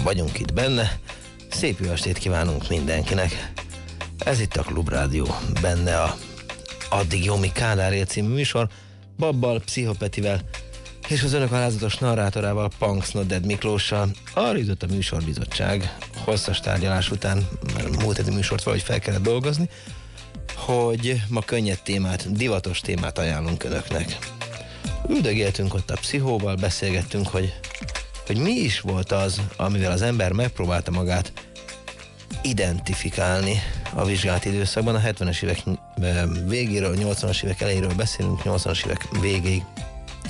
Problémában vagyunk itt benne. Szép jó estét kívánunk mindenkinek. Ez itt a Klubrádió, benne a Addig jó, mi Kádár című műsor, Babbal, Pszichopetivel és az önök alázatos narrátorával, Punks Nodded Miklóssal. Arra jutott a műsorbizottság, hosszas tárgyalás után, mert múlt heti műsort valahogy fel kellett dolgozni, hogy ma könnyed témát, divatos témát ajánlunk önöknek. Üldögéltünk ott a pszichóval, beszélgettünk, hogy, hogy mi is volt az, amivel az ember megpróbálta magát identifikálni a vizsgált időszakban. A 70-es évek ö, végéről, 80-as évek elejéről beszélünk, 80-as évek végéig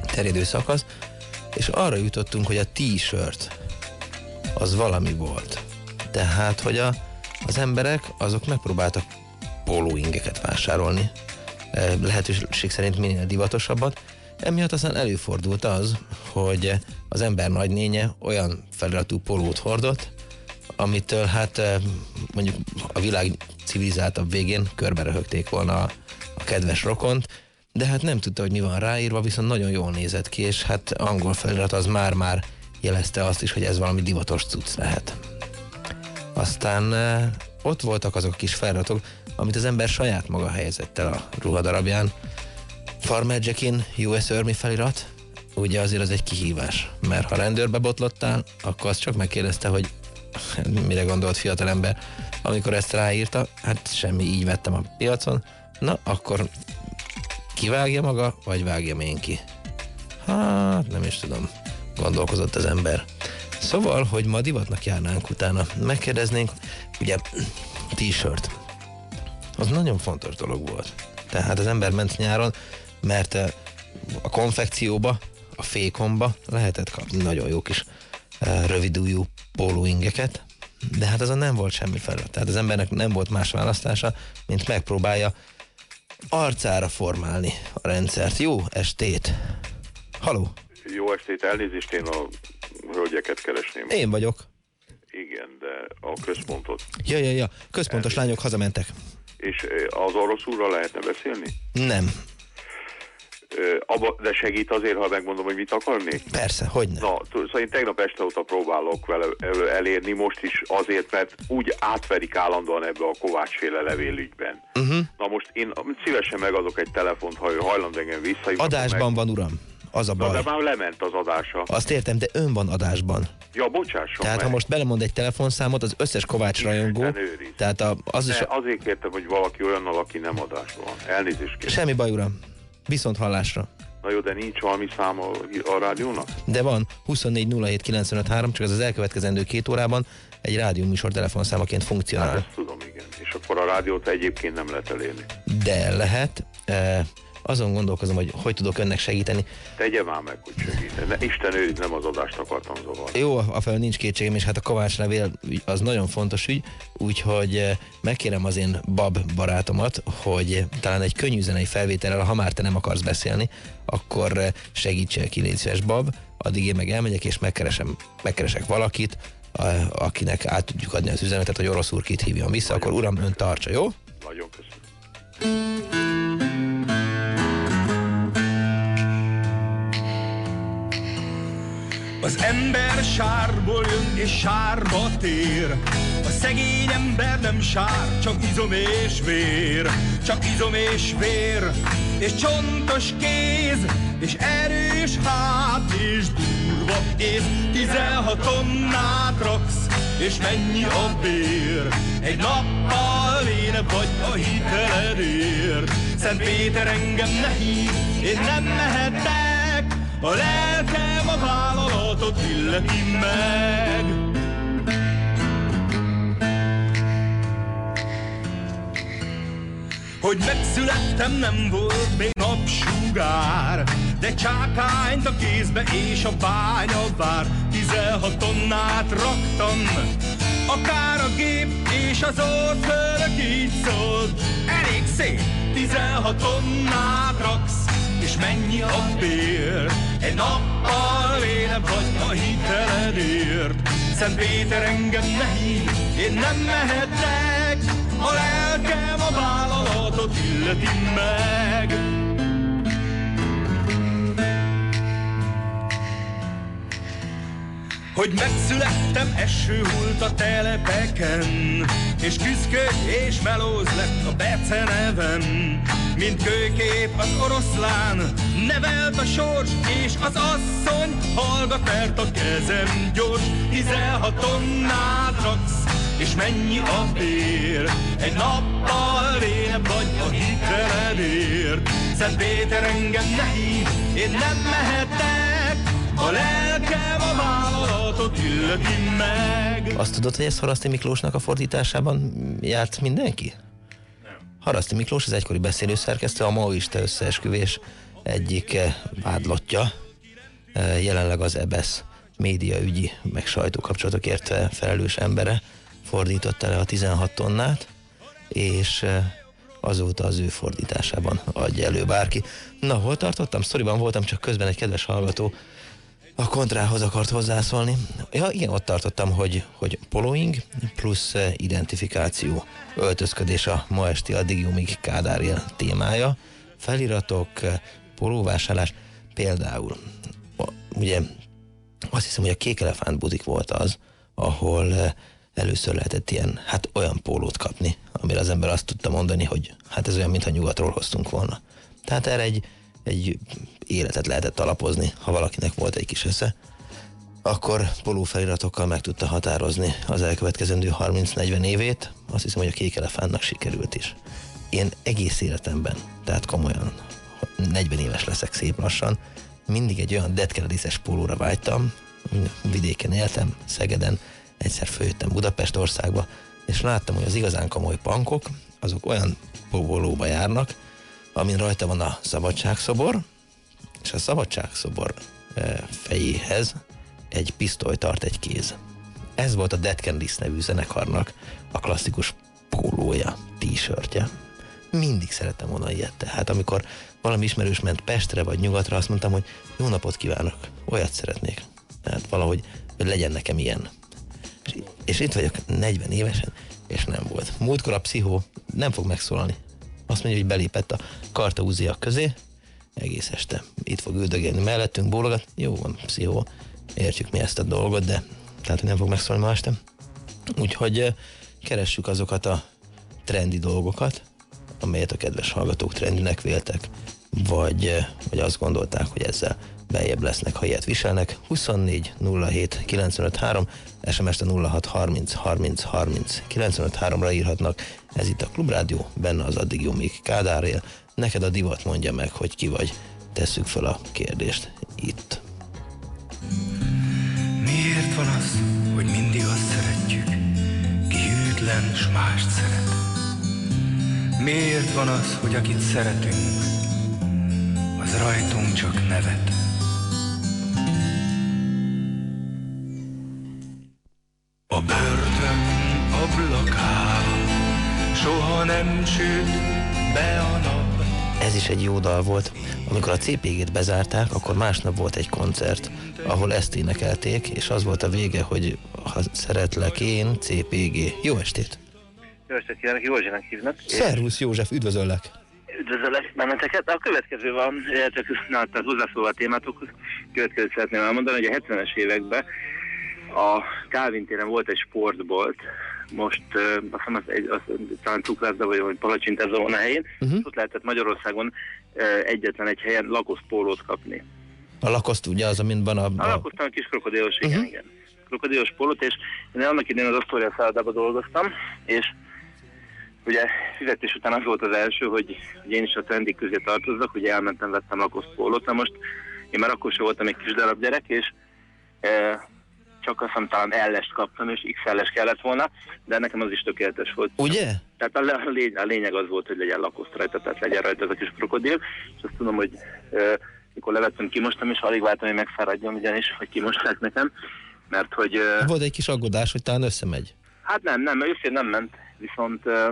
terjedő szakasz, és arra jutottunk, hogy a t-shirt az valami volt. Tehát, hogy a, az emberek azok megpróbáltak pólóingeket vásárolni, eh, lehetőség szerint minél divatosabbat. Emiatt aztán előfordult az, hogy az ember nagynénye olyan feliratú pólót hordott, amitől hát eh, mondjuk a világ civilizáltabb végén körbe volna a, a kedves rokont, de hát nem tudta, hogy mi van ráírva, viszont nagyon jól nézett ki, és hát angol felirat az már-már jelezte azt is, hogy ez valami divatos cucc lehet. Aztán eh, ott voltak azok a kis feliratok, amit az ember saját maga helyezett el a ruhadarabján. Farmer Jackin US Army felirat, ugye azért az egy kihívás, mert ha rendőrbe botlottál, akkor azt csak megkérdezte, hogy mire gondolt fiatalember, amikor ezt ráírta, hát semmi, így vettem a piacon, na akkor kivágja maga, vagy vágjam én ki? Hát nem is tudom, gondolkozott az ember. Szóval, hogy ma divatnak járnánk utána, megkérdeznénk, ugye t-shirt, az nagyon fontos dolog volt. Tehát az ember ment nyáron, mert eh, a konfekcióba, a fékomba lehetett kapni nagyon jó kis eh, rövidújú pólóingeket, de hát azon nem volt semmi felett. Tehát az embernek nem volt más választása, mint megpróbálja arcára formálni a rendszert. Jó estét! Haló! Jó estét, elnézést, én a hölgyeket keresném. Én vagyok. Igen, de a központot. Ja, ja, ja. Központos lányok hazamentek. És eh, az orosz úrral lehetne beszélni? Nem. Abba, de segít azért, ha megmondom, hogy mit akarnék? Persze, hogy nem. Na, szóval én tegnap este óta próbálok vele el- elérni, most is azért, mert úgy átverik állandóan ebbe a Kovácsféle levélügyben. Uh-huh. Na most én szívesen megadok egy telefont, ha ő hajlandó engem visszahívni. Adásban van, uram. Az a Na, baj. de már lement az adása. Azt értem, de ön van adásban. Ja, bocsásson Tehát meg. ha most belemond egy telefonszámot, az összes Kovács rajongó, tehát a, az is... De azért kértem, hogy valaki olyannal, aki nem adásban van. Elnézést kérem. Semmi baj, uram. Viszont hallásra. Na jó, de nincs valami szám a, a rádiónak? De van 24 07 953, csak ez az elkövetkezendő két órában egy rádióműsor telefonszámaként Hát funkcionál. ezt tudom, igen. És akkor a rádiót egyébként nem lehet elérni. De lehet. E, azon gondolkozom, hogy hogy tudok önnek segíteni. Tegye már meg, hogy segít. Ne, Isten őriz, nem az adást akartam zavarni. Jó, afelől nincs kétségem, és hát a Kovács levél az nagyon fontos ügy, úgyhogy eh, megkérem az én bab barátomat, hogy talán egy könnyű zenei felvétellel, ha már te nem akarsz beszélni, akkor eh, segítsél ki, légy szíves, bab, addig én meg elmegyek, és megkeresem, megkeresek valakit, a- akinek át tudjuk adni az üzenetet, hogy orosz úr kit hívjon vissza, akkor uram, ön tartsa, jó? Nagyon köszönöm. Az ember sárból jön és sárba tér A szegény ember nem sár, csak izom és vér Csak izom és vér és csontos kéz, és erős hát, és durva ész. 16 tonnát raksz, és mennyi a bér? Egy nappal én vagy a hiteledért. Szent Péter engem ne hív, én nem mehetek, a lelkem a vállalatot illeti meg. Hogy megszülettem nem volt még napsugár De csákányt a kézbe és a bánya vár. 16 tonnát raktam Akár a gép és az orfölök így szólt. Elég szép 16 tonnát raksz mennyi a bér? Egy nappal éle vagy a hiteledért Szent Péter engem ne hív, én nem mehetek a lelkem a vállalatot illeti meg. Hogy megszülettem, eső hult a telepeken, és küszköd és melóz lett a Bece nevem. Mint kőkép az oroszlán, nevelt a sors, és az asszony hallgat, mert a kezem gyors, 16 tonnát raksz, és mennyi a bér? Egy nappal én vagy a hiteledért. Szent Péter engem ne hív, én nem mehetek, a lelkem a vállalatot illeti meg. Azt tudod, hogy ez Haraszti Miklósnak a fordításában járt mindenki? Haraszti Miklós az egykori beszélőszerkesztő, a maoista összeesküvés egyik eh, vádlottja, eh, jelenleg az EBESZ médiaügyi, meg sajtókapcsolatokért felelős embere fordította le a 16 tonnát, és eh, azóta az ő fordításában adja elő bárki. Na, hol tartottam? Sztoriban voltam, csak közben egy kedves hallgató a kontrához akart hozzászólni. Ja, igen, ott tartottam, hogy, hogy poloing plusz eh, identifikáció, öltözködés a ma esti addigiumig Kádárjel témája, feliratok, eh, polóvásárlás, például ugye azt hiszem, hogy a Kék Elefánt butik volt az, ahol először lehetett ilyen, hát olyan pólót kapni, amire az ember azt tudta mondani, hogy hát ez olyan, mintha nyugatról hoztunk volna. Tehát erre egy, egy életet lehetett alapozni, ha valakinek volt egy kis esze, akkor poló feliratokkal meg tudta határozni az elkövetkezendő 30-40 évét, azt hiszem, hogy a kék elefántnak sikerült is. Én egész életemben, tehát komolyan 40 éves leszek szép lassan, mindig egy olyan detkerediszes pólóra vágytam, vidéken éltem, Szegeden, egyszer följöttem Budapest országba, és láttam, hogy az igazán komoly pankok, azok olyan póvolóba járnak, amin rajta van a szabadságszobor, és a szabadságszobor eh, fejéhez egy pisztoly tart egy kéz. Ez volt a Dead Can nevű zenekarnak a klasszikus pólója, t-shirtje. Mindig szerettem volna ilyet. Tehát amikor valami ismerős ment Pestre vagy nyugatra, azt mondtam, hogy jó napot kívánok, olyat szeretnék. Tehát valahogy, hogy legyen nekem ilyen. És, és itt vagyok 40 évesen, és nem volt. Múltkor a pszichó nem fog megszólalni. Azt mondja, hogy belépett a kartaúziak közé, egész este itt fog üldögélni mellettünk, bólogat. Jó van, pszichó, értjük mi ezt a dolgot, de tehát, nem fog megszólni ma este. Úgyhogy keressük azokat a trendi dolgokat, amelyet a kedves hallgatók trendinek véltek, vagy, vagy azt gondolták, hogy ezzel beljebb lesznek, ha ilyet viselnek. 24 07 95 3, SMS-t a 06 30 30 30 95 3-ra írhatnak. Ez itt a Klubrádió, benne az addig jó még Kádár él. Neked a divat mondja meg, hogy ki vagy. Tesszük fel a kérdést itt. Miért van az, hogy mindig azt szeretjük, ki hűtlen s mást szeret? Miért van az, hogy akit szeretünk, az rajtunk csak nevet? Nem süt be a nap. Ez is egy jó dal volt. Amikor a CPG-t bezárták, akkor másnap volt egy koncert, ahol ezt énekelték, és az volt a vége, hogy ha szeretlek én, CPG. Jó estét! Jó estét kívánok, Józsinak hívnak. Szervusz József, üdvözöllek! Üdvözöllek benneteket. A következő van, illetve na, tehát hozzászólva a témátokhoz, következőt szeretném elmondani, hogy a 70-es években a Calvin téren volt egy sportbolt, most uh, azt hiszem, az, egy, az, talán Cukrászda vagy, vagy Palacsintázó van a helyén, uh-huh. ott lehetett Magyarországon egyetlen egy helyen lakoszt pólót kapni. A lakoszt ugye az, amint van a... A lakostam a kis krokodilos, igen, Mhm. igen. Krokodilos pólót, és én annak idején az Astoria szállodában dolgoztam, és ugye fizetés után az volt az első, hogy, hogy én is a trendik közé tartozzak, ugye elmentem, vettem lakoszt pólót, na most én már akkor sem voltam egy kis darab gyerek, és e, csak azt hiszem talán L-est kaptam, és XL-es kellett volna, de nekem az is tökéletes volt. Ugye? Tehát a, lény, a lényeg az volt, hogy legyen lakoszt rajta, tehát legyen rajta ez a kis krokodil, és azt tudom, hogy e, mikor levettem, kimostam, és alig vártam, hogy megfáradjon, ugyanis, hogy kimosták nekem, mert hogy... E, Volt egy kis aggodás, hogy talán összemegy. hát nem, nem, őszintén nem ment, viszont, e,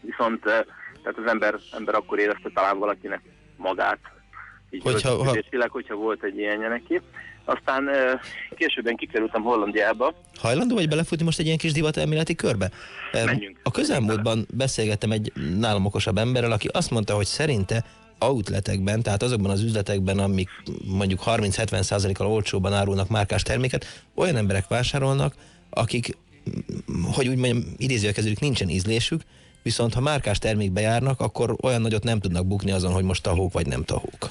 viszont e, tehát az ember, ember akkor érezte talán valakinek magát, így Hogyha- ha- hogyha, hogyha volt egy ilyenje neki. Aztán későbben kikerültem Hollandiába, Hajlandó vagy belefutni most egy ilyen kis divat elméleti körbe? Menjünk. A közelmúltban beszélgettem egy nálam okosabb emberrel, aki azt mondta, hogy szerinte outletekben, tehát azokban az üzletekben, amik mondjuk 30-70 százalékkal olcsóban árulnak márkás terméket, olyan emberek vásárolnak, akik, hogy úgy mondjam, kezdődik, nincsen ízlésük, viszont ha márkás termékbe járnak, akkor olyan nagyot nem tudnak bukni azon, hogy most tahók vagy nem tahók.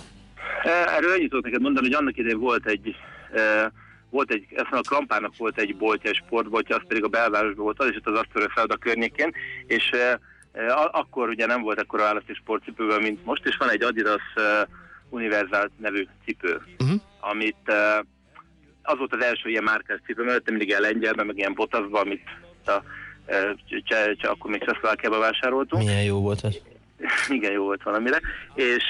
Erről ennyit tudok neked mondani, hogy annak idején volt egy, volt egy, ezt a Krampának volt egy boltja, egy sportboltja, az pedig a belvárosban volt, az is ott az Astoria Felda környékén, és a- akkor ugye nem volt ekkora állati sportcipőben, mint most, és van egy Adidas Universal nevű cipő, Uh-huh. amit az volt az első ilyen márkás cipő, mellette mindig ilyen lengyelben, meg ilyen botaszban, amit a, cse, cse, akkor még Csehszlovákiában vásároltunk. Milyen jó volt ez. Igen, jó volt valamire. És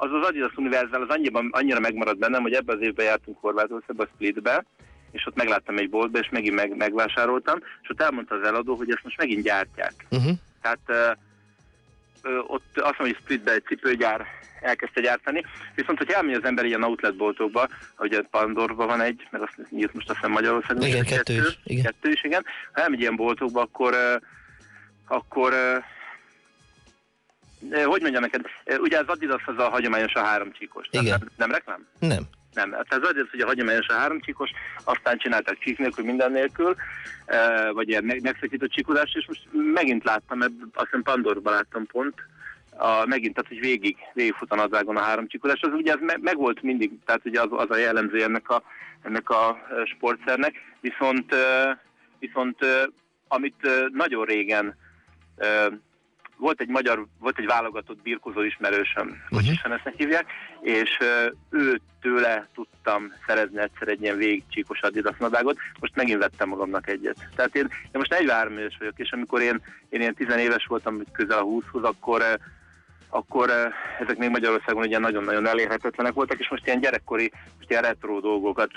az az Adidas Universal az annyiban, annyira megmaradt bennem, hogy ebben az évben jártunk Horvátországba, Splitbe, és ott megláttam egy boltba, és megint meg, megvásároltam, és ott elmondta az eladó, hogy ezt most megint gyártják. Uh-huh. Tehát uh, uh, ott azt mondom, hogy Splitbe egy cipőgyár elkezdte gyártani, viszont hogyha elmegy az ember ilyen outletboltokba, hogy a Pandorban van egy, meg azt nyílt most azt hiszem Magyarországon, Igen, és kettő is, igen. kettő is, igen. Ha elmegy ilyen boltokba, akkor uh, akkor Eh, Hogy mondjam neked, ugye az Adidas az a hagyományos a három csíkos. Tehát Igen. Nem, nem reklám? Nem. Nem. Tehát az Adidas ugye hagyományos a három csíkos, aztán csinálták csík nélkül, minden nélkül, vagy ilyen meg, megszakított csíkozást, és most megint láttam, ebb, azt hiszem Pandorban láttam pont, a, megint, tehát hogy végig, végigfut a nadrágon a három csíkozás, az ugye az me, meg volt mindig, tehát ugye az, az a jellemző ennek a, ennek a sportszernek, viszont, viszont amit nagyon régen volt egy magyar, volt egy válogatott birkozó ismerősöm, hogy Mhm. is ezt hívják, és ő tőle tudtam szerezni egyszer egy ilyen végigcsíkos Adidas nadrágot, most megint vettem magamnak egyet. Tehát én, én most 43 éves vagyok, és amikor én, én ilyen 10 éves voltam, közel a 20-hoz, akkor akkor uh, ezek még Magyarországon ugye nagyon-nagyon elérhetetlenek voltak, és most ilyen gyerekkori, most ilyen retro dolgokat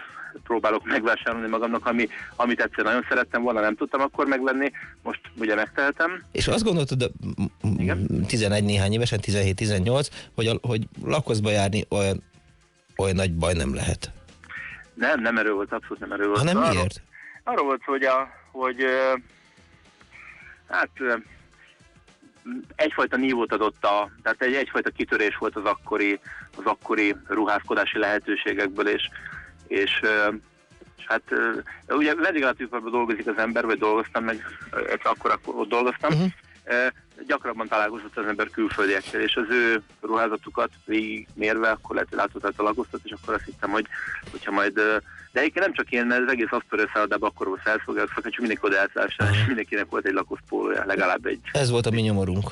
próbálok megvásárolni magamnak, ami, amit egyszer nagyon szerettem volna, nem tudtam akkor megvenni, most ugye megtehetem. És azt gondoltad, Igen. 11 néhány évesen, 17-18, hogy, hogy lakozba járni olyan, olyan nagy baj nem lehet. Nem, nem erről volt, abszolút nem erről volt. Hanem Arról- miért? Arról volt hogy, a, hogy ö, hát egyfajta nívót adott a, tehát egy, egyfajta kitörés volt az akkori, az akkori ruházkodási lehetőségekből, és, és, és hát ugye vendéglátóiparban dolgozik az ember, vagy dolgoztam meg, akkor, akkor ott dolgoztam, uh-huh. Gyakrabban találkozott az ember külföldiekkel, és az ő ruházatukat végigmérve, akkor lehet, hogy látott a lagosztat, és akkor azt hittem, hogy hogyha majd de egyébként nem csak én, mert az egész Astoria szállodában akkor volt felszolgált, csak mindenki oda elszállásán, és mindenkinek volt egy lakoszpólója, legalább egy. Ez volt a mi nyomorunk.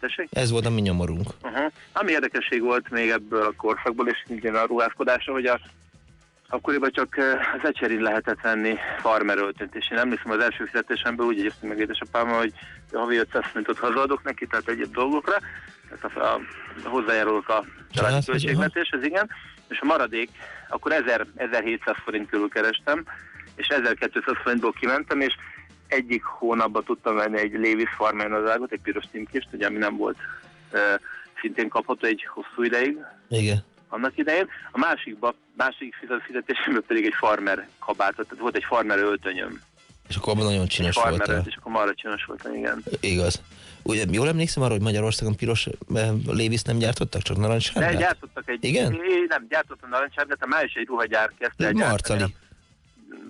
Tessék? Ez volt a mi nyomorunk. Uh-huh. Ami érdekesség volt még ebből a korszakból, és szintén a ruházkodásra, hogy a, akkoriban csak eh, az ecserin lehetett venni farmer öltönyt, és én emlékszem az első fizetésemből úgy egyeztem meg édesapámmal, hogy havi 500 forintot hazaadok neki, tehát egyéb dolgokra, tehát a, a, hozzájárulok a családi költségvetéshez, igen, és a maradék, akkor 1000, 1700 forint körül kerestem, és 1200 forintból kimentem, és egyik hónapban tudtam venni egy Levis Farmer nadrágot, egy piros címkést, ugye, ami nem volt e, szintén kapható egy hosszú ideig. Igen. Annak idején. A másikba, másik fizet- fizetésemben pedig egy farmer kabátot, tehát volt egy farmer öltönyöm. És akkor abban nagyon csinos farmer voltál. ölt, és akkor marra csinos voltam, igen. Igaz. Ugye, jól emlékszem arra, hogy Magyarországon piros eh, lévis nem gyártottak, csak De narancssárgát? gyártottak egy... Igen? É, nem, gyártottam narancsárgát, a május egy ruhagyár kezdte el gyártani. Marcali.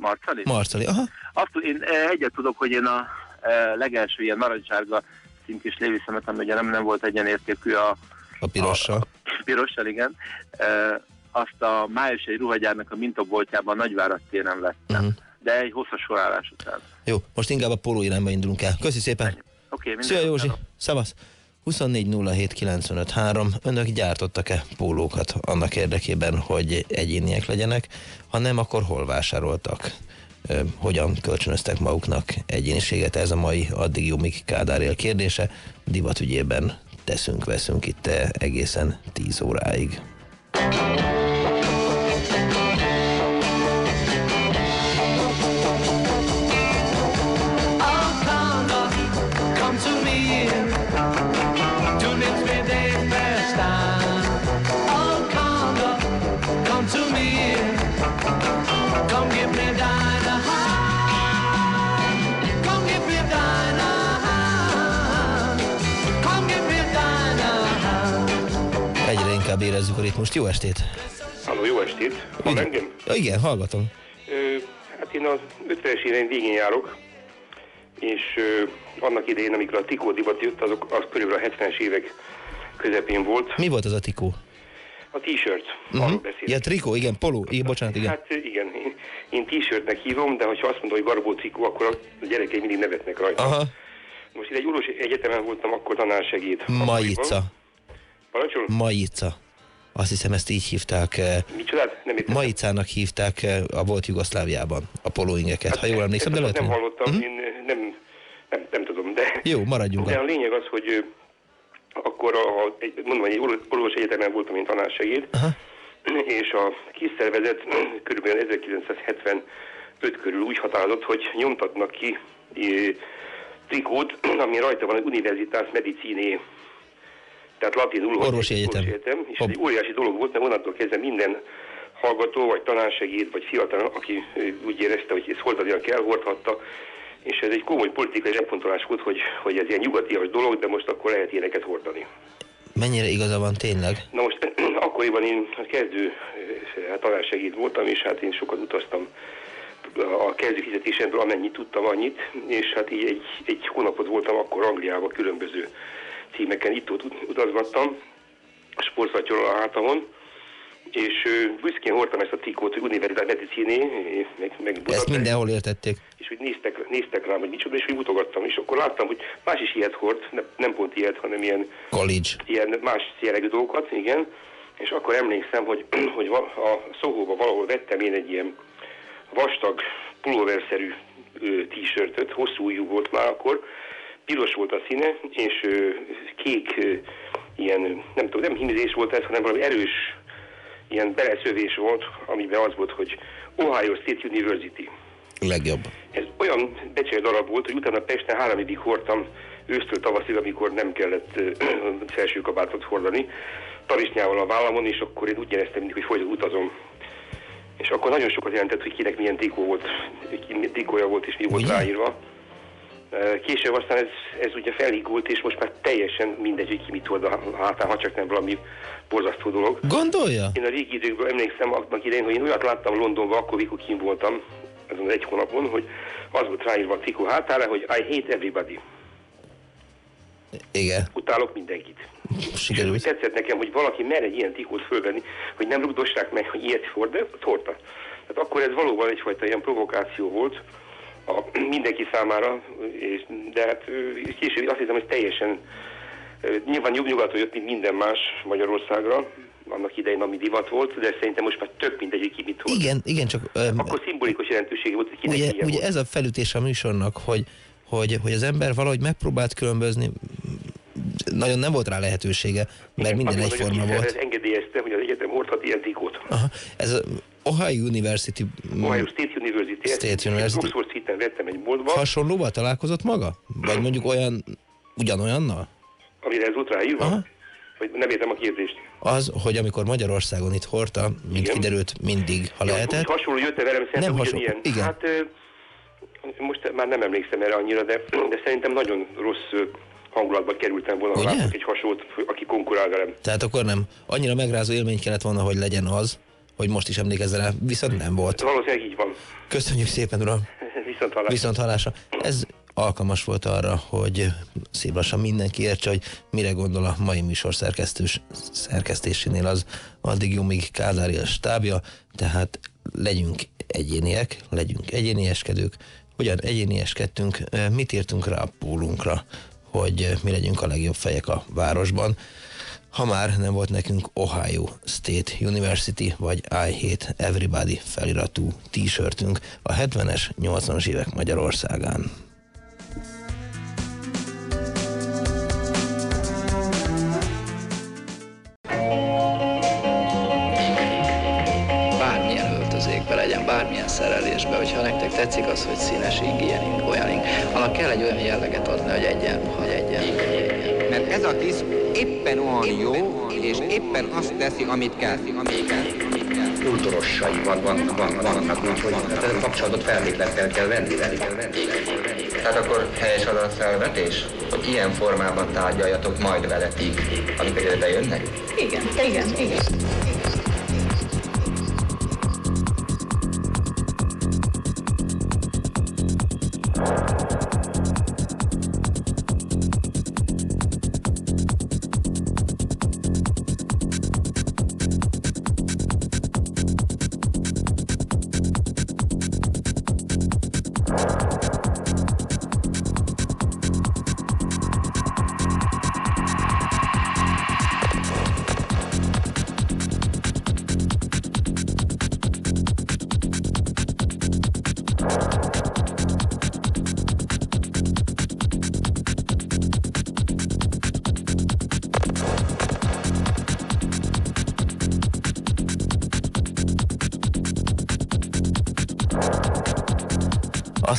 Marcali? Marcali, aha. Azt, én eh, egyet tudok, hogy én a eh, legelső ilyen narancsárga cím kis Lévi szemet, ami ugye nem, nem volt egyenértékű a, A pirossal. a pirossal, igen. E, azt a májusi ruhagyárnak a mintaboltjában Nagyvárad téren vettem. Mhm. De egy hosszas sorálás után. Jó, most inkább a póló irányba indulunk el. Köszi szépen. Oké, okay, Szia Józsi, szavasz! 24.07.953. Önök gyártottak-e pólókat annak érdekében, hogy egyéniek legyenek? Ha nem, akkor hol vásároltak? Hogyan kölcsönöztek maguknak egyéniséget? Ez a mai addig Jumik Kádár él kérdése. Divatügyében teszünk, veszünk itt eh, egészen 10 óráig. Érezzük a ritmust. Jó estét! Halló, jó estét! Hall Igen. engem? Ja, igen, hallgatom. Ö, hát én az 50-es éveim végén járok, és ö, annak idején, amikor a trikó divat jött, azok, az körülbelül a 70-es évek közepén volt. Mi volt az a tikó? A t-shirt, uh-huh. Ja, trikó, igen, poló. Igen, bocsánat, igen. Hát igen, én, én t-shirtnek hívom, de ha azt mondom, hogy garbó trikó, akkor a gyerekeim mindig nevetnek rajta. Aha, Most itt egy orvosi egyetemen voltam, akkor tanársegéd. Majica. Parancsol? Majica. Azt hiszem ezt így hívták. eh, Micsodát? Nem értem. Maicának hívták eh, a volt Jugoszláviában a polóingeket, ha jól emlékszem, de lehet, nem hogy- hallottam, Mhm. én ö, nem, nem, nem tudom, de... Jó, maradjunk. De a lényeg az, hogy akkor a, mondom, egy orvos- egyetemen voltam, én tanársegéd, Aha. és a kis szervezet kb. 1975 körül úgy határozott, hogy nyomtatnak ki trikót, ami rajta van az Universitas Mediciné, tehát latinul. Orvosi egy egyetem. egyetem és Hopp. egy óriási dolog volt, mert onnantól kezdve minden hallgató, vagy tanársegéd, vagy fiatal, aki úgy érezte, hogy ez hordania kell, hordhatta, és ez egy komoly politikai megfontolás volt, hogy, hogy ez ilyen nyugatias dolog, de most akkor lehet ilyeneket hordani. Mennyire igaza van tényleg? Na most akkoriban én a kezdő ö, hát tanársegéd voltam, és hát én sokat utaztam a kezdő fizetésemről, amennyit tudtam, annyit, és hát így egy, egy hónapot voltam akkor Angliában különböző címeken, itt ott utazgattam, sportszatyorral a hátamon, és büszkén hordtam ezt a trikót, hogy Universitát Mediciné, meg, meg Ezt Budapest mindenhol értették. és úgy néztek, néztek rám, hogy micsoda, és úgy mutogattam, és akkor láttam, hogy más is ilyet hord, nem, nem pont ilyet, hanem ilyen, College. ilyen más jellegű dolgokat, igen, és akkor emlékszem, hogy, hogy a Szóhóba valahol vettem én egy ilyen vastag, pulóverszerű t-shirtöt, hosszú ujjú volt már akkor, piros volt a színe, és ö, kék, ö, ilyen, nem tudom, nem hímzés volt ez, hanem valami erős, ilyen beleszövés volt, amiben az volt, hogy Ohio State University. Legjobb. Ez olyan becsei darab volt, hogy utána Pesten három évig hordtam ősztől tavaszig, amikor nem kellett felső kabátot hordani, tarisnyával a vállamon, és akkor én úgy éreztem mindig, hogy folyton utazom. És akkor nagyon sokat jelentett, hogy kinek milyen trikó volt, ki- trikója volt, és mi volt Ugye? ráírva. Később aztán ez, ez ugye felhigult, és most már teljesen mindegy, hogy ki mit hord a hátán, ha csak nem valami borzasztó dolog. Gondolja? Én a régi időkből emlékszem annak idején, hogy én olyat láttam Londonban, akkor mikor kim voltam, azon az egy hónapon, hogy az volt ráírva a trikó hátára, hogy I hate everybody. Igen, Utálok mindenkit. Sikerült. tetszett nekem, hogy valaki mer egy ilyen trikót fölvenni, hogy nem rugdossák meg, hogy ilyet hord, de hordta. Tehát akkor ez valóban egyfajta ilyen provokáció volt a, mindenki számára, és, de hát később azt hiszem, hogy teljesen nyilván nyug, nyugaton jött, mint minden más Magyarországra, annak idején, ami divat volt, de szerintem most már több mindegy, hogy ki mit hord. Igen, igen, csak öm, Akkor szimbolikus jelentősége volt, hogy kinek ugye, ugye volt. ez a felütés a műsornak, hogy, hogy, hogy az ember valahogy megpróbált különbözni, nagyon nem volt rá lehetősége, mert Igen, minden egyforma volt. engedélyezte, hogy az egyetem hordhat ilyen trikót. Aha, ez Ohio University Ohio State University. State University. Oxford City-en vettem egy boltba, hasonlóval találkozott maga? Vagy mondjuk olyan, ugyanolyannal? amire ez volt ráírva. Aha. Vagy nem értem a kérdést. Az, hogy amikor Magyarországon itt hordta, mint Igen. kiderült mindig, ha Ja, lehetett, hasonló jött velem, szerintem Nem ugyanilyen. hasonló, igen. Hát most már nem emlékszem erre annyira, de, de szerintem nagyon rossz hangulatba kerültem volna, ha látok egy hasonlót, aki konkurál velem. tehát akkor nem. Annyira megrázó élmény kellett volna, hogy legyen az, hogy most is emlékezzel rá, viszont nem volt. Valószínűleg így van. Köszönjük szépen, uram! Viszont hallásra. Viszont hallásra. Ez alkalmas volt arra, hogy szép lassan mindenki értse, hogy mire gondol a mai műsor szerkesztős, szerkesztésénél az addig jó, míg Kádári a stábja, tehát legyünk egyéniek, legyünk egyénieskedők, hogyan egyénieskedtünk, mit írtunk rá a pólunkra, hogy mi legyünk a legjobb fejek a városban. Ha már nem volt nekünk Ohio State University vagy I Hate Everybody feliratú t-shirtünk a 70-es, 80-as évek Magyarországán. bármilyen öltözékbe legyen, bármilyen szerelésbe, hogyha nektek tetszik az, hogy színes ing, ilyen ing, olyan ing, annak kell egy olyan jelleget adni, hogy egyenruha, hogy egyenruha. Mert ez a tiszt éppen olyan jó, és éppen azt teszi, amit kell. Amit kell. kultúrossai van, van, van, vannak, van. Tehát a kapcsolatot feltétlenül kell venni velük. Tehát akkor helyes az a felvetés, hogy ilyen formában tárgyaljatok majd veletik, amikor ide bejönnek? Igen, igen, igen.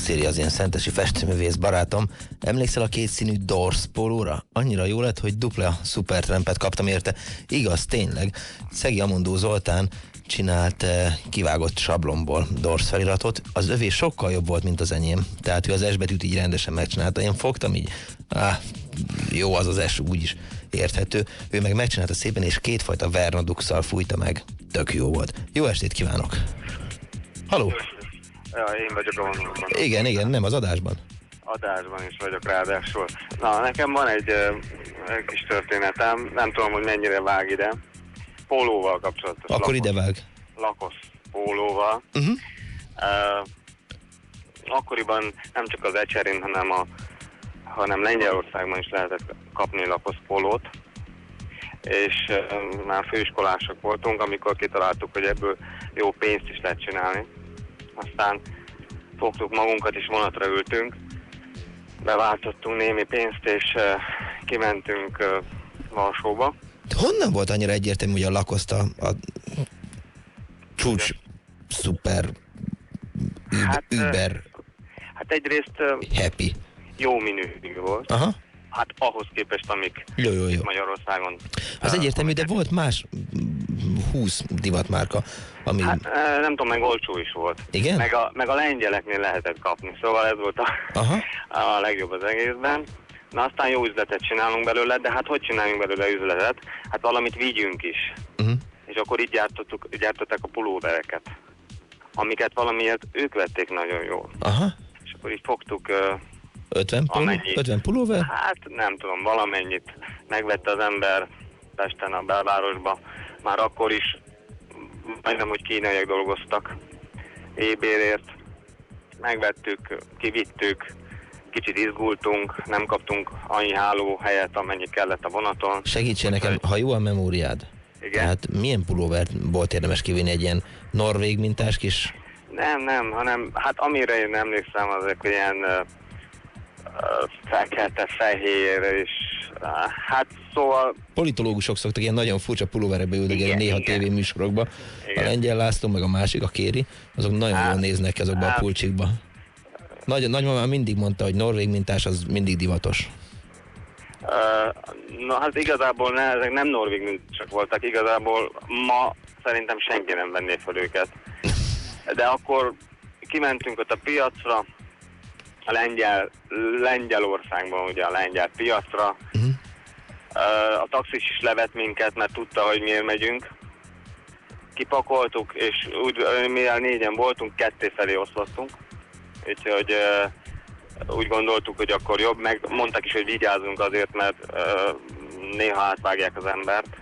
Azt írja az én szentesi festőművész barátom, emlékszel a kétszínű Doors pólóra? Annyira jó lett, hogy dupla szupertrempet kaptam érte. Igaz, tényleg. Szegi Amondó Zoltán csinált eh, kivágott sablomból Doors feliratot. Az övé sokkal jobb volt, mint az enyém. Tehát ő az S betűt így rendesen megcsinálta. Én fogtam így, áh, jó az az S, úgyis érthető. Ő meg megcsinálta szépen, és kétfajta Vernaduxal fújta meg. Tök jó volt. Jó estét kívánok! Haló! Ja, én vagyok a vonalban. Igen, igen, nem az adásban. Adásban is vagyok ráadásul. Na, nekem van egy, egy kis történetem, nem tudom, hogy mennyire vág ide. Pólóval kapcsolatos. Akkor ide vág. Lakosz pólóval. Uh-huh. Uh, akkoriban nem csak az Ecserin, hanem, a, hanem Lengyelországban is lehetett kapni lakosz pólót. És uh, már főiskolások voltunk, amikor kitaláltuk, hogy ebből jó pénzt is lehet csinálni. Aztán fogtuk magunkat és vonatra ültünk, beváltottunk némi pénzt, és uh, kimentünk uh, Varsóba. Honnan volt annyira egyértelmű, hogy a lakoszta a csúcs szuper Hát, über Hát egyrészt happy. jó minőségű volt. Aha. Hát ahhoz képest, amik Jó, jó, jó. Magyarországon. Az egyértelmű, de volt más mm, 20 divatmárka, ami... Hát nem tudom, meg olcsó is volt. Igen? Meg a, meg a lengyeleknél lehetett kapni, szóval ez volt a, Aha. a legjobb az egészben. Na aztán jó üzletet csinálunk belőle, de hát hogy csináljunk belőle üzletet? Hát valamit vigyünk is. Uh-huh. És akkor így gyártottuk, gyártották a pulóvereket, amiket valamiért ők vették nagyon jól. Aha. És akkor így fogtuk, eh, 50, puló, Amennyi. 50 pulóver? hát nem tudom, valamennyit megvette az ember Pesten a belvárosba. Már akkor is majdnem, hogy kínaiak dolgoztak ébérért. Megvettük, kivittük, kicsit izgultunk, nem kaptunk annyi háló helyet, amennyi kellett a vonaton. Segítsen nekem, ha jó a memóriád. Igen. Tehát milyen pulóvert volt érdemes kivinni egy ilyen norvég mintás kis... Nem, nem, hanem hát amire én emlékszem, azok ilyen fekete, fehér, és hát szóval Politológusok szoktak ilyen nagyon furcsa pulóverekbe üldögélni néha igen. tévéműsorokba. A Igen. Lengyel László, meg a másik, a Kéri, azok nagyon Hát, jól néznek ki azokba a hát. pulcsikba. Nagy, nagymamám mindig mondta, hogy norvég mintás az mindig divatos. Uh, na hát igazából ne, ezek nem norvég minták voltak, igazából ma szerintem senki nem venné fel őket. De akkor kimentünk ott a piacra, a lengyel, Lengyelországban ugye a lengyel piacra. Uh-huh. Uh, a taxis is levett minket, mert tudta, hogy miért megyünk. Kipakoltuk, és úgy, mivel négyen voltunk, ketté felé oszlottunk. Úgyhogy úgy gondoltuk, hogy akkor jobb, meg mondtak is, hogy vigyázzunk azért, mert néha átvágják az embert.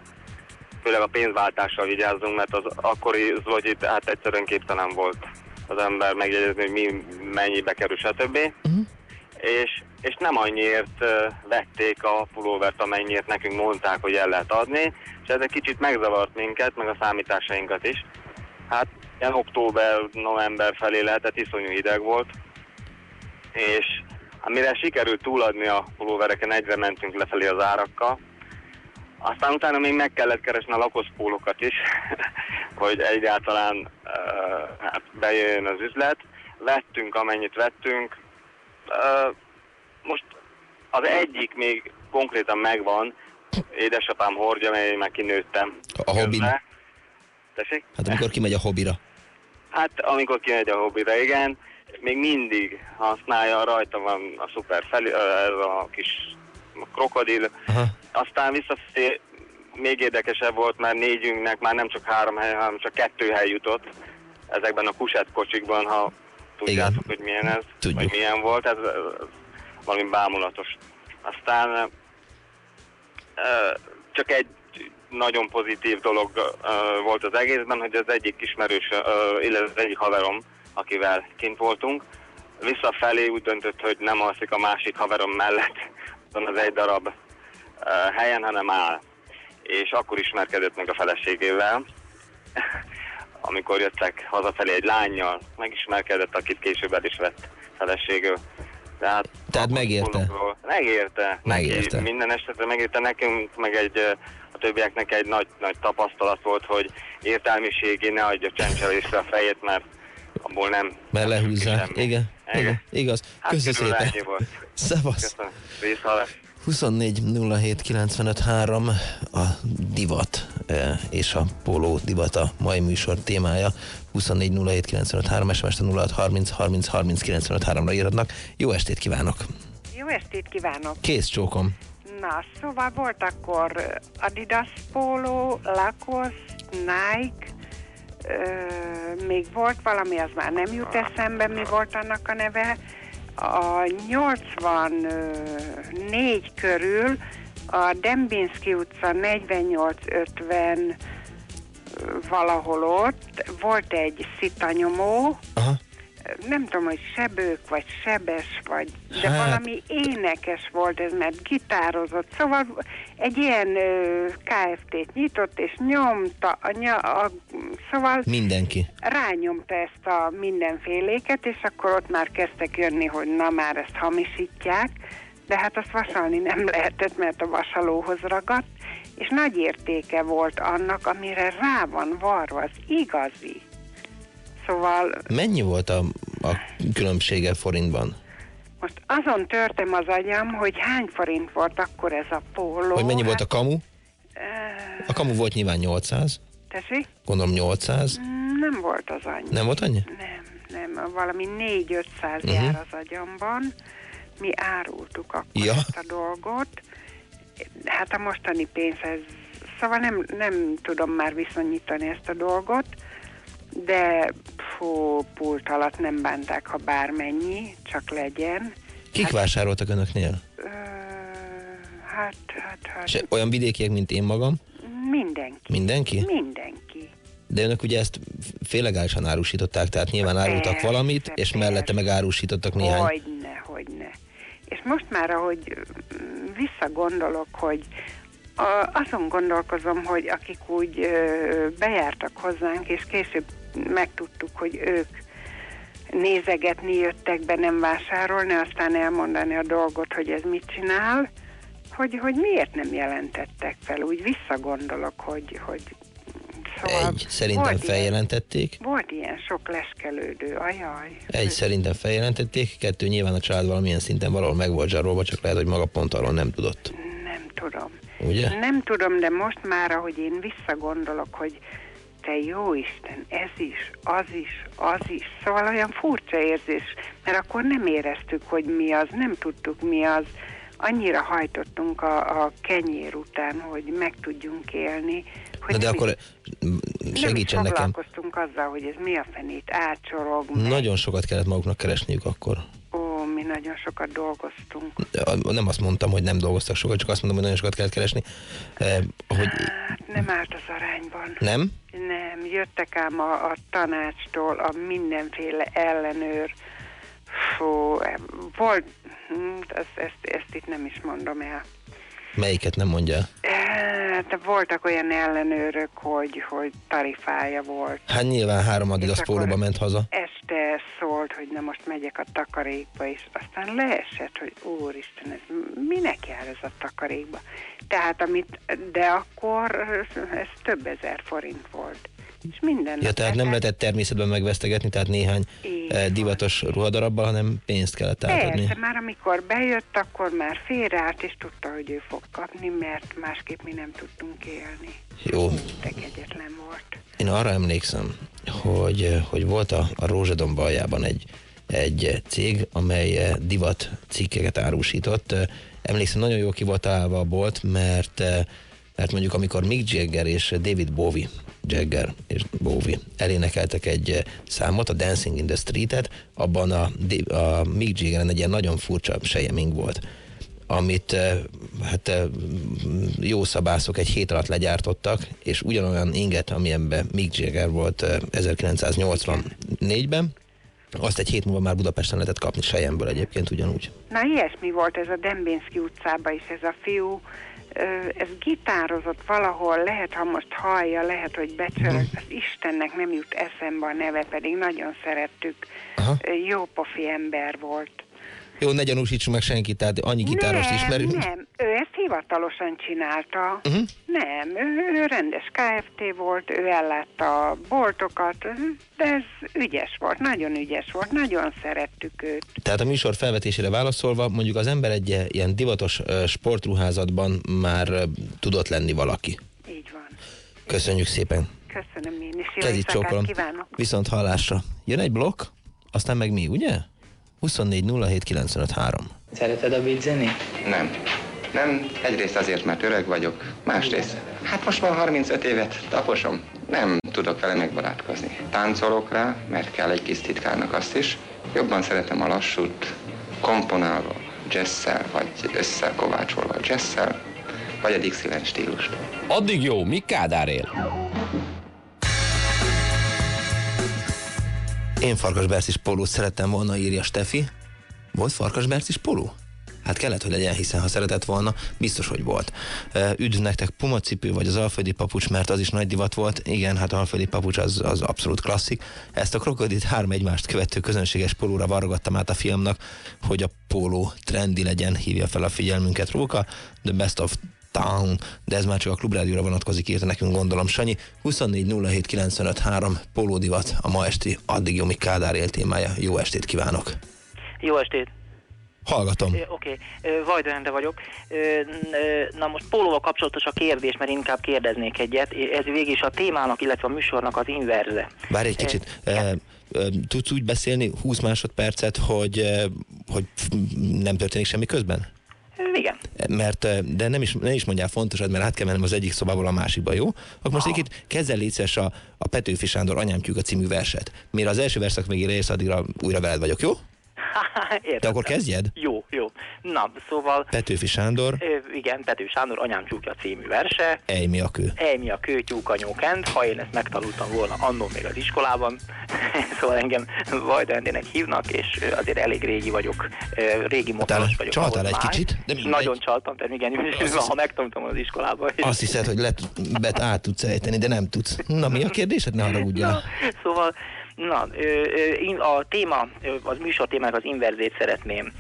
Főleg a pénzváltással vigyázzunk, mert az akkori zlogyit hát egyszerűen képtelen volt az ember megjegyezni, hogy mi mennyibe kerül, stb. Uh-huh. És, és nem annyiért vették a pulóvert, amennyiért nekünk mondták, hogy el lehet adni, és ez egy kicsit megzavart minket, meg a számításainkat is. Hát ilyen október, november felé lehetett, iszonyú hideg volt, és amire sikerült túladni a pulóvereken, egyre mentünk lefelé az árakkal. Aztán utána még meg kellett keresni a lakoszpólokat is, hogy egyáltalán uh, hát bejön az üzlet. Vettünk, amennyit vettünk. Uh, most az egyik még konkrétan megvan, édesapám hordja, mert én már kinőttem. A? Közben. Tessék? Hát amikor kimegy a hobbira. Hát amikor kimegy a hobbira, igen, még mindig használja, rajta van a szuper fel, ez a kis krokodil. Aha. Aztán visszafelé még érdekesebb volt, mert négyünknek már nem csak három hely, hanem csak kettő hely jutott ezekben a kusett kocsikban, ha tudjátok, Igen. hogy milyen ez, Tudjuk. vagy milyen volt, ez, ez valami bámulatos. Aztán csak egy nagyon pozitív dolog volt az egészben, hogy az egyik ismerős, illetve az egyik haverom, akivel kint voltunk, visszafelé úgy döntött, hogy nem alszik a másik haverom mellett azon az egy darab helyen, hanem áll. És akkor ismerkedett meg a feleségével, amikor jöttek hazafelé egy lányjal, megismerkedett, akit később el is vett feleségül. Tehát, Tehát megérte. Megérte. Megérte. Megérte. Minden esetre megérte nekünk, meg egy, a többieknek egy nagy, nagy tapasztalat volt, hogy értelmiségi ne adja csencselésre a fejét, mert abból nem. Mert lehúzzák. Igen, Igen. igaz. Hát Köszönöm körülbelül szépen. Szevasz. Köszönöm. Visszahallás. 24 07 95 3 a divat eh, és a póló divat a mai műsor témája. 24 07 95 3 SMS-t a 06 30 30 30 95 3-ra írhatnak. Jó estét kívánok! Jó estét kívánok! Kész csókom! Na, szóval volt akkor Adidas póló, Lacoste, Nike, még volt valami, az már nem jut eszembe, mi volt annak a neve. A 84 körül a Dembinski utca 48-50 valahol ott volt egy szitanyomó, Aha. Nem tudom, hogy sebők, vagy sebes, vagy, de Hát- valami énekes volt ez, mert gitározott. Szóval egy ilyen ö, KFT-t nyitott, és nyomta, a, ny- a, szóval Mindenki. rányomta ezt a mindenféléket, és akkor ott már kezdtek jönni, hogy na már ezt hamisítják, de hát azt vasalni nem lehetett, mert a vasalóhoz ragadt, és nagy értéke volt annak, amire rá van varva, az igazi. Szóval Mennyi volt a, a különbsége forintban? most azon törtem az agyam, hogy hány forint volt akkor ez a póló. Hogy mennyi volt a kamu? Hát, A kamu volt nyilván 800, tessék? gondolom 800. Mm, Nem volt az annyi. Nem volt annyi? Nem, nem, valami 4-500 Mhm. jár az agyamban. Mi árultuk akkor Ja. ezt a dolgot. Hát a mostani pénzhez, szóval nem, nem tudom már viszonyítani ezt a dolgot, de fú, pult alatt nem bánták, ha bármennyi, csak legyen. Kik vásároltak önöknél? Ö, hát, hát, hát, És olyan vidékiek, mint én magam? mindenki. Mindenki? Mindenki. De önök ugye ezt félegálisan árusították, tehát nyilván árultak Persze, valamit, és mellette meg árusítottak néhány. Hogyne, hogyne. És most már, ahogy mm, visszagondolok, hogy azon gondolkozom, hogy akik úgy bejártak hozzánk, és később megtudtuk, hogy ők nézegetni jöttek be, nem vásárolni, aztán elmondani a dolgot, hogy ez mit csinál, hogy, hogy miért nem jelentettek fel. Úgy visszagondolok, hogy, hogy szóval Egy, szerintem volt ilyen, feljelentették. volt ilyen sok leskelődő, ajaj. Egy, szerintem feljelentették. Kettő, nyilván a család valamilyen szinten valahol meg volt zsarolva, csak lehet, hogy maga pont arról nem tudott. Nem tudom. Ugye? Nem tudom, de most már, ahogy én visszagondolok, hogy te jó Isten, ez is, az is, az is. Szóval olyan furcsa érzés, mert akkor nem éreztük, hogy mi az, nem tudtuk mi az. Annyira hajtottunk a, a kenyér után, hogy meg tudjunk élni, hogy Na de nem akkor is, nem segítsen is nekem. azzal, hogy ez mi a fenét átsorog, meg, Nagyon sokat kellett maguknak keresniük akkor. Mi nagyon sokat dolgoztunk. Nem azt mondtam, hogy nem dolgoztak sokat, csak azt mondom, hogy nagyon sokat kellett keresni. Eh, hogy Hát nem állt az arányban. nem? Nem, jöttek ám a, a tanácstól a mindenféle ellenőr. Fú, volt, hm, ezt, ezt, ezt itt nem is mondom el. Melyiket nem mondja? Hát voltak olyan ellenőrök, hogy, hogy tarifája volt. Hát nyilván három Adidas pólóba ment haza. Este szólt, hogy na most megyek a takarékba, és aztán leesett, hogy úristen, ez minek jár ez a takarékba? Tehát amit, de akkor ez több ezer forint volt. És minden Ja, tehát nem lehetett természetben megvesztegetni, tehát néhány Így eh, divatos ruhadarabbal, hanem pénzt kellett átadni. Persze, már amikor bejött, akkor már félreállt, és tudta, hogy ő fog kapni, mert másképp mi nem tudtunk élni. Jó, De kegyetlen volt. én arra emlékszem, hogy, eh, hogy volt a, a Rózsadomb aljában egy, egy cég, amely eh, divat cikkeket árusított. Emlékszem, nagyon jó ki volt találva a bolt, mert, mert mondjuk amikor Mick Jagger és David Bowie, Jagger és Bowie elénekeltek egy eh, számot, a Dancing in the Street-et, abban a, a Mick Jaggeren egy ilyen nagyon furcsa sejeming volt amit eh, hát eh, jó szabászok egy hét alatt legyártottak, és ugyanolyan inget, amilyenben Mick Jagger volt eh, 1984-ben, azt egy hét múlva már Budapesten lehetett kapni Sejemből egyébként ugyanúgy. Na, ilyesmi volt ez a Dembinski utcában is, ez a fiú, ez gitározott valahol, lehet, ha most hallja, lehet, hogy becsörög, az Istennek nem jut eszembe a neve, pedig nagyon szerettük. Aha. Ö, Jó pofi ember volt. Jó, ne gyanúsítsunk meg senkit, tehát annyi gitárost nem, ismerünk. nem, ő ezt hivatalosan csinálta. Uh-huh. Nem, ő, ő rendes KFT volt, ő ellátta a boltokat, de ez ügyes volt, nagyon ügyes volt, nagyon szerettük őt. Tehát a műsor felvetésére válaszolva, mondjuk az ember egy ilyen divatos sportruházatban már tudott lenni valaki. Így van. Köszönjük szépen. Köszönöm én is. Jó éjszakát csókolom. kívánok. Viszont hallásra. Jön egy blokk, aztán meg mi, ugye? 24 07 95 3. Szereted a beat zenét? Nem. Nem, egyrészt azért, mert öreg vagyok, másrészt, hát most már 35 évet taposom, nem tudok vele megbarátkozni. Táncolok rá, mert kell egy kis titkárnak azt is, jobban szeretem a lassút, komponálva, jazzszel, vagy összekovácsolva jazzszel, vagy a Dixieland stílust. Addig jó, míg Kádár él. Én Farkas Bercis pólót szerettem volna, írja Stefi. Volt Farkas Bercis póló? Hát kellett, hogy legyen, hiszen ha szeretett volna, biztos, hogy volt. Üdv nektek Puma cipő, vagy az alföldi papucs, mert az is nagy divat volt. Igen, hát alföldi papucs az, az abszolút klasszik. Ezt a krokodit három egymást követő közönséges pólóra vargattam át a filmnak, hogy a póló trendi legyen, hívja fel a figyelmünket Róka. The Best of Town, de ez már csak a klubrádióra vonatkozik, írta nekünk gondolom Sanyi. 24 07 95 3 pólódivat a ma esti addig míg Kádár él témája. Jó estét kívánok! Jó estét! Hallgatom. Oké, okay. Vajda Ende vagyok. Na most pólóval kapcsolatos a kérdés, mert inkább kérdeznék egyet. Ez végig is a témának, illetve a műsornak az inverze. Várj egy kicsit. E, e, tudsz úgy beszélni 20 másodpercet, hogy, hogy nem történik semmi közben? Igen. Mert, de nem is, nem is mondjál fontosat, mert át kell mennem az egyik szobából a másikba, jó? Akkor most egy légy szíves a, a Petőfi Sándor Anyám tyúka című verset. Mire az első verszak végére érsz, addigra újra veled vagyok, jó? Értem. Te akkor kezdjed? Jó, jó. Na, szóval, Petőfi Sándor, ö, igen, Pető Sándor Anyám csúkja című verse. Ej mi a kő. Ej, mi a kő, tyúkanyó kent, ha én ezt megtanultam volna annó még az iskolában, szóval engem Vajda Endének hívnak, és azért elég régi vagyok, régi motoros vagyok. csaltál egy már. kicsit, de mindegy. Nagyon csaltam, tehát igen, ha megtanultam az iskolában. és- Azt hiszed, hogy let, bet át tudsz ejteni, de nem tudsz. Na mi a kérdésed? Ne haragudjál. Szóval, na, a téma, az műsor témának az inverzét szeretném.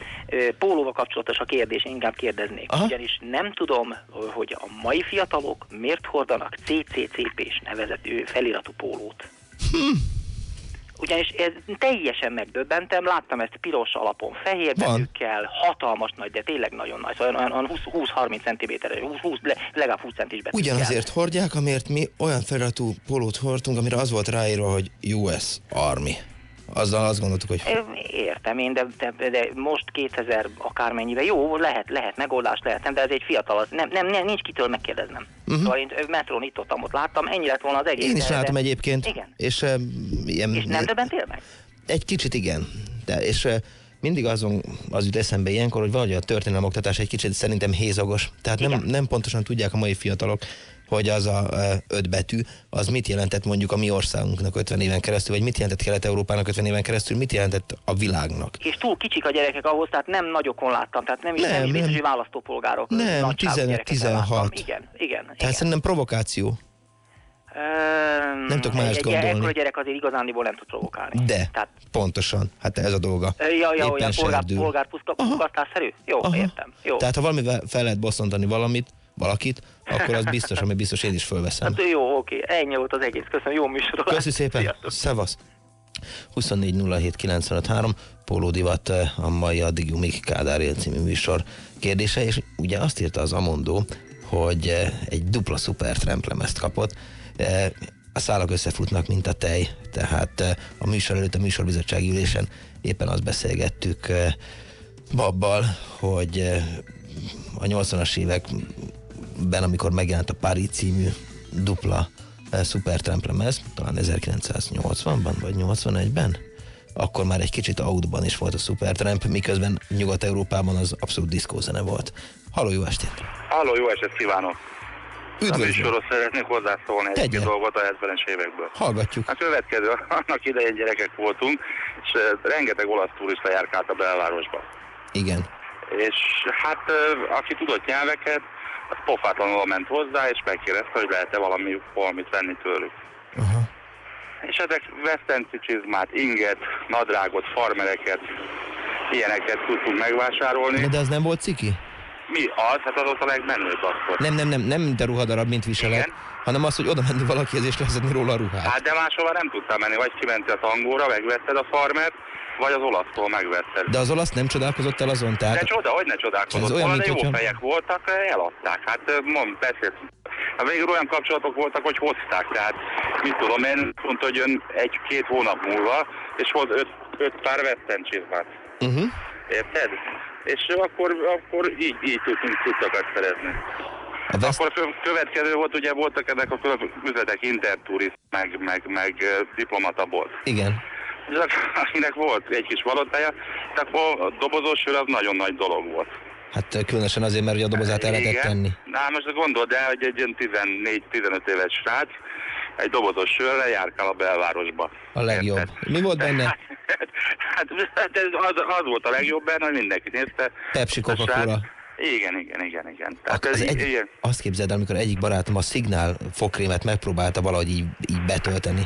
Pólóval kapcsolatos a kérdés, inkább kérdeznék. Aha. Ugyanis nem tudom, hogy a mai fiatalok miért hordanak CCCP-s nevezetű feliratú pólót. Hm. Ugyanis ez teljesen megdöbbentem, láttam ezt piros alapon fehér betűkkel, hatalmas nagy, de tényleg nagyon nagy, szóval olyan, olyan 20 20-30 cm, 20, 20, le- legalább 20 centis betűkkel. Ugyanazért hordják, amért mi olyan feliratú pólót hordtunk, amire az volt ráírva, hogy US Army. Azzal azt gondoltuk, hogy Értem én, de, de, de most 2000 akármennyibe jó, lehet, lehet megoldás, lehet, nem, de ez egy fiatal, nem, nem, nem nincs kitől megkérdeznem. Mhm. Szóval én ö, metrón itt ott, ott láttam, ennyi lett volna az egész. én is látom de- egyébként. Igen. És, uh, ilyen, És nem döbbentél meg? Egy kicsit igen. De, és uh, mindig azon az jut eszembe ilyenkor, hogy valahogy a történelmoktatás egy kicsit szerintem hézagos. Tehát nem, nem pontosan tudják a mai fiatalok, hogy az a e, öt betű, az mit jelentett mondjuk a mi országunknak 50 éven keresztül, vagy mit jelentett Kelet-Európának 50 éven keresztül, mit jelentett a világnak. És túl kicsik a gyerekek ahhoz, tehát nem nagyokon láttam, tehát nem is, nem, Nem, is biztos, hogy választópolgárok. Nem, nagyságú 15, gyerekeket 16. láttam. Igen, igen. Tehát szerintem provokáció. Öm, Nem tudok mást egy, gondolni. ekkora gyerek azért igazániból nem tud provokálni. De, Tehát, pontosan, hát ez a dolga. Ja, ja, olyan polgár, serdül. polgár puszkatásszerű? Jó, Aha. értem. Jó. Tehát ha valamivel fel lehet bosszantani valamit, valakit, akkor az biztos, ami biztos én is fölveszem. Hát jó, oké, ennyi volt az egész. Köszönöm, jó műsor. Köszi szépen, szevasz! 24.07.953 Póló Divat eh, a mai Addig Jumik Kádár él című műsor kérdése, és ugye azt írta az Amondó, hogy eh, egy dupla szuper lemezt kapott. Eh, A szálak összefutnak, mint a tej, tehát eh, a műsor előtt a műsorbizottsági ülésen éppen azt beszélgettük Babbal, hogy a 80-as években, amikor megjelent a Pári című dupla eh, Supertramp lemez, talán 1980-ban vagy 81-ben, akkor már egy kicsit outban is volt a Supertramp, miközben Nyugat-Európában az abszolút diszkózene volt. Halló, jó estét! Halló, jó estét kívánok! Üdvözlöm. A műsorhoz szeretnék hozzászólni egy Tegye. dolgot a 70-es évekből. Hallgatjuk. A következő, annak idején gyerekek voltunk, és eh, rengeteg olasz turista járkált a belvárosba. Igen. És hát eh, aki tudott nyelveket, az pofátlanul ment hozzá, és megkérdezte, hogy lehet-e valami, valamit venni tőlük. És ezek vesztenci csizmát, inget, nadrágot, farmereket, ilyeneket tudtunk megvásárolni. De az nem volt ciki? Mi az? Hát az ott a legmenőbb akkor. Nem, nem, nem, nem mint a ruhadarab, mint viselet, hanem az, hogy oda menni valakihez és leszedni róla a ruhát. Hát de máshova nem tudtál menni, vagy kimentél a tangóra, megvetted a farmert, vagy az olasztól megvetted. De az olasz nem csodálkozott el azon, tehát... De csoda, hogy ne csodálkozott Ez olyan, volna, de jó hogyha- fejek voltak, eladták. Hát mond, beszéltünk. Hát végül olyan kapcsolatok voltak, hogy hozták, tehát mit tudom én, mondta, hogy jön egy-két hónap múlva, és hoz öt, öt pár vesztencsizmát. Uh-huh. Érted? És akkor, akkor így, így tudtunk cuccokat szerezni. A vesz... Akkor kö- következő volt, ugye voltak ennek a üzletek interturist, meg, meg, meg eh, diplomatabolt. Igen. És ak- akinek volt egy kis valótája, akkor a dobozos sör az nagyon nagy dolog volt. Hát különösen azért, mert ugye a dobozát el lehetett tenni. Na most gondold el, hogy egy ilyen 14-15 éves srác egy dobozos sörrel járkál a belvárosba. A legjobb. Mi volt benne? Hát hát ez az, az volt a legjobb benne, hogy mindenki nézte. Pepsi, A Coca-Cola. srác- Igen, igen, igen, igen. Tehát Az ez egy, igen. azt képzeld el, amikor egyik barátom a szignál fokrémet megpróbálta valahogy így, így betölteni.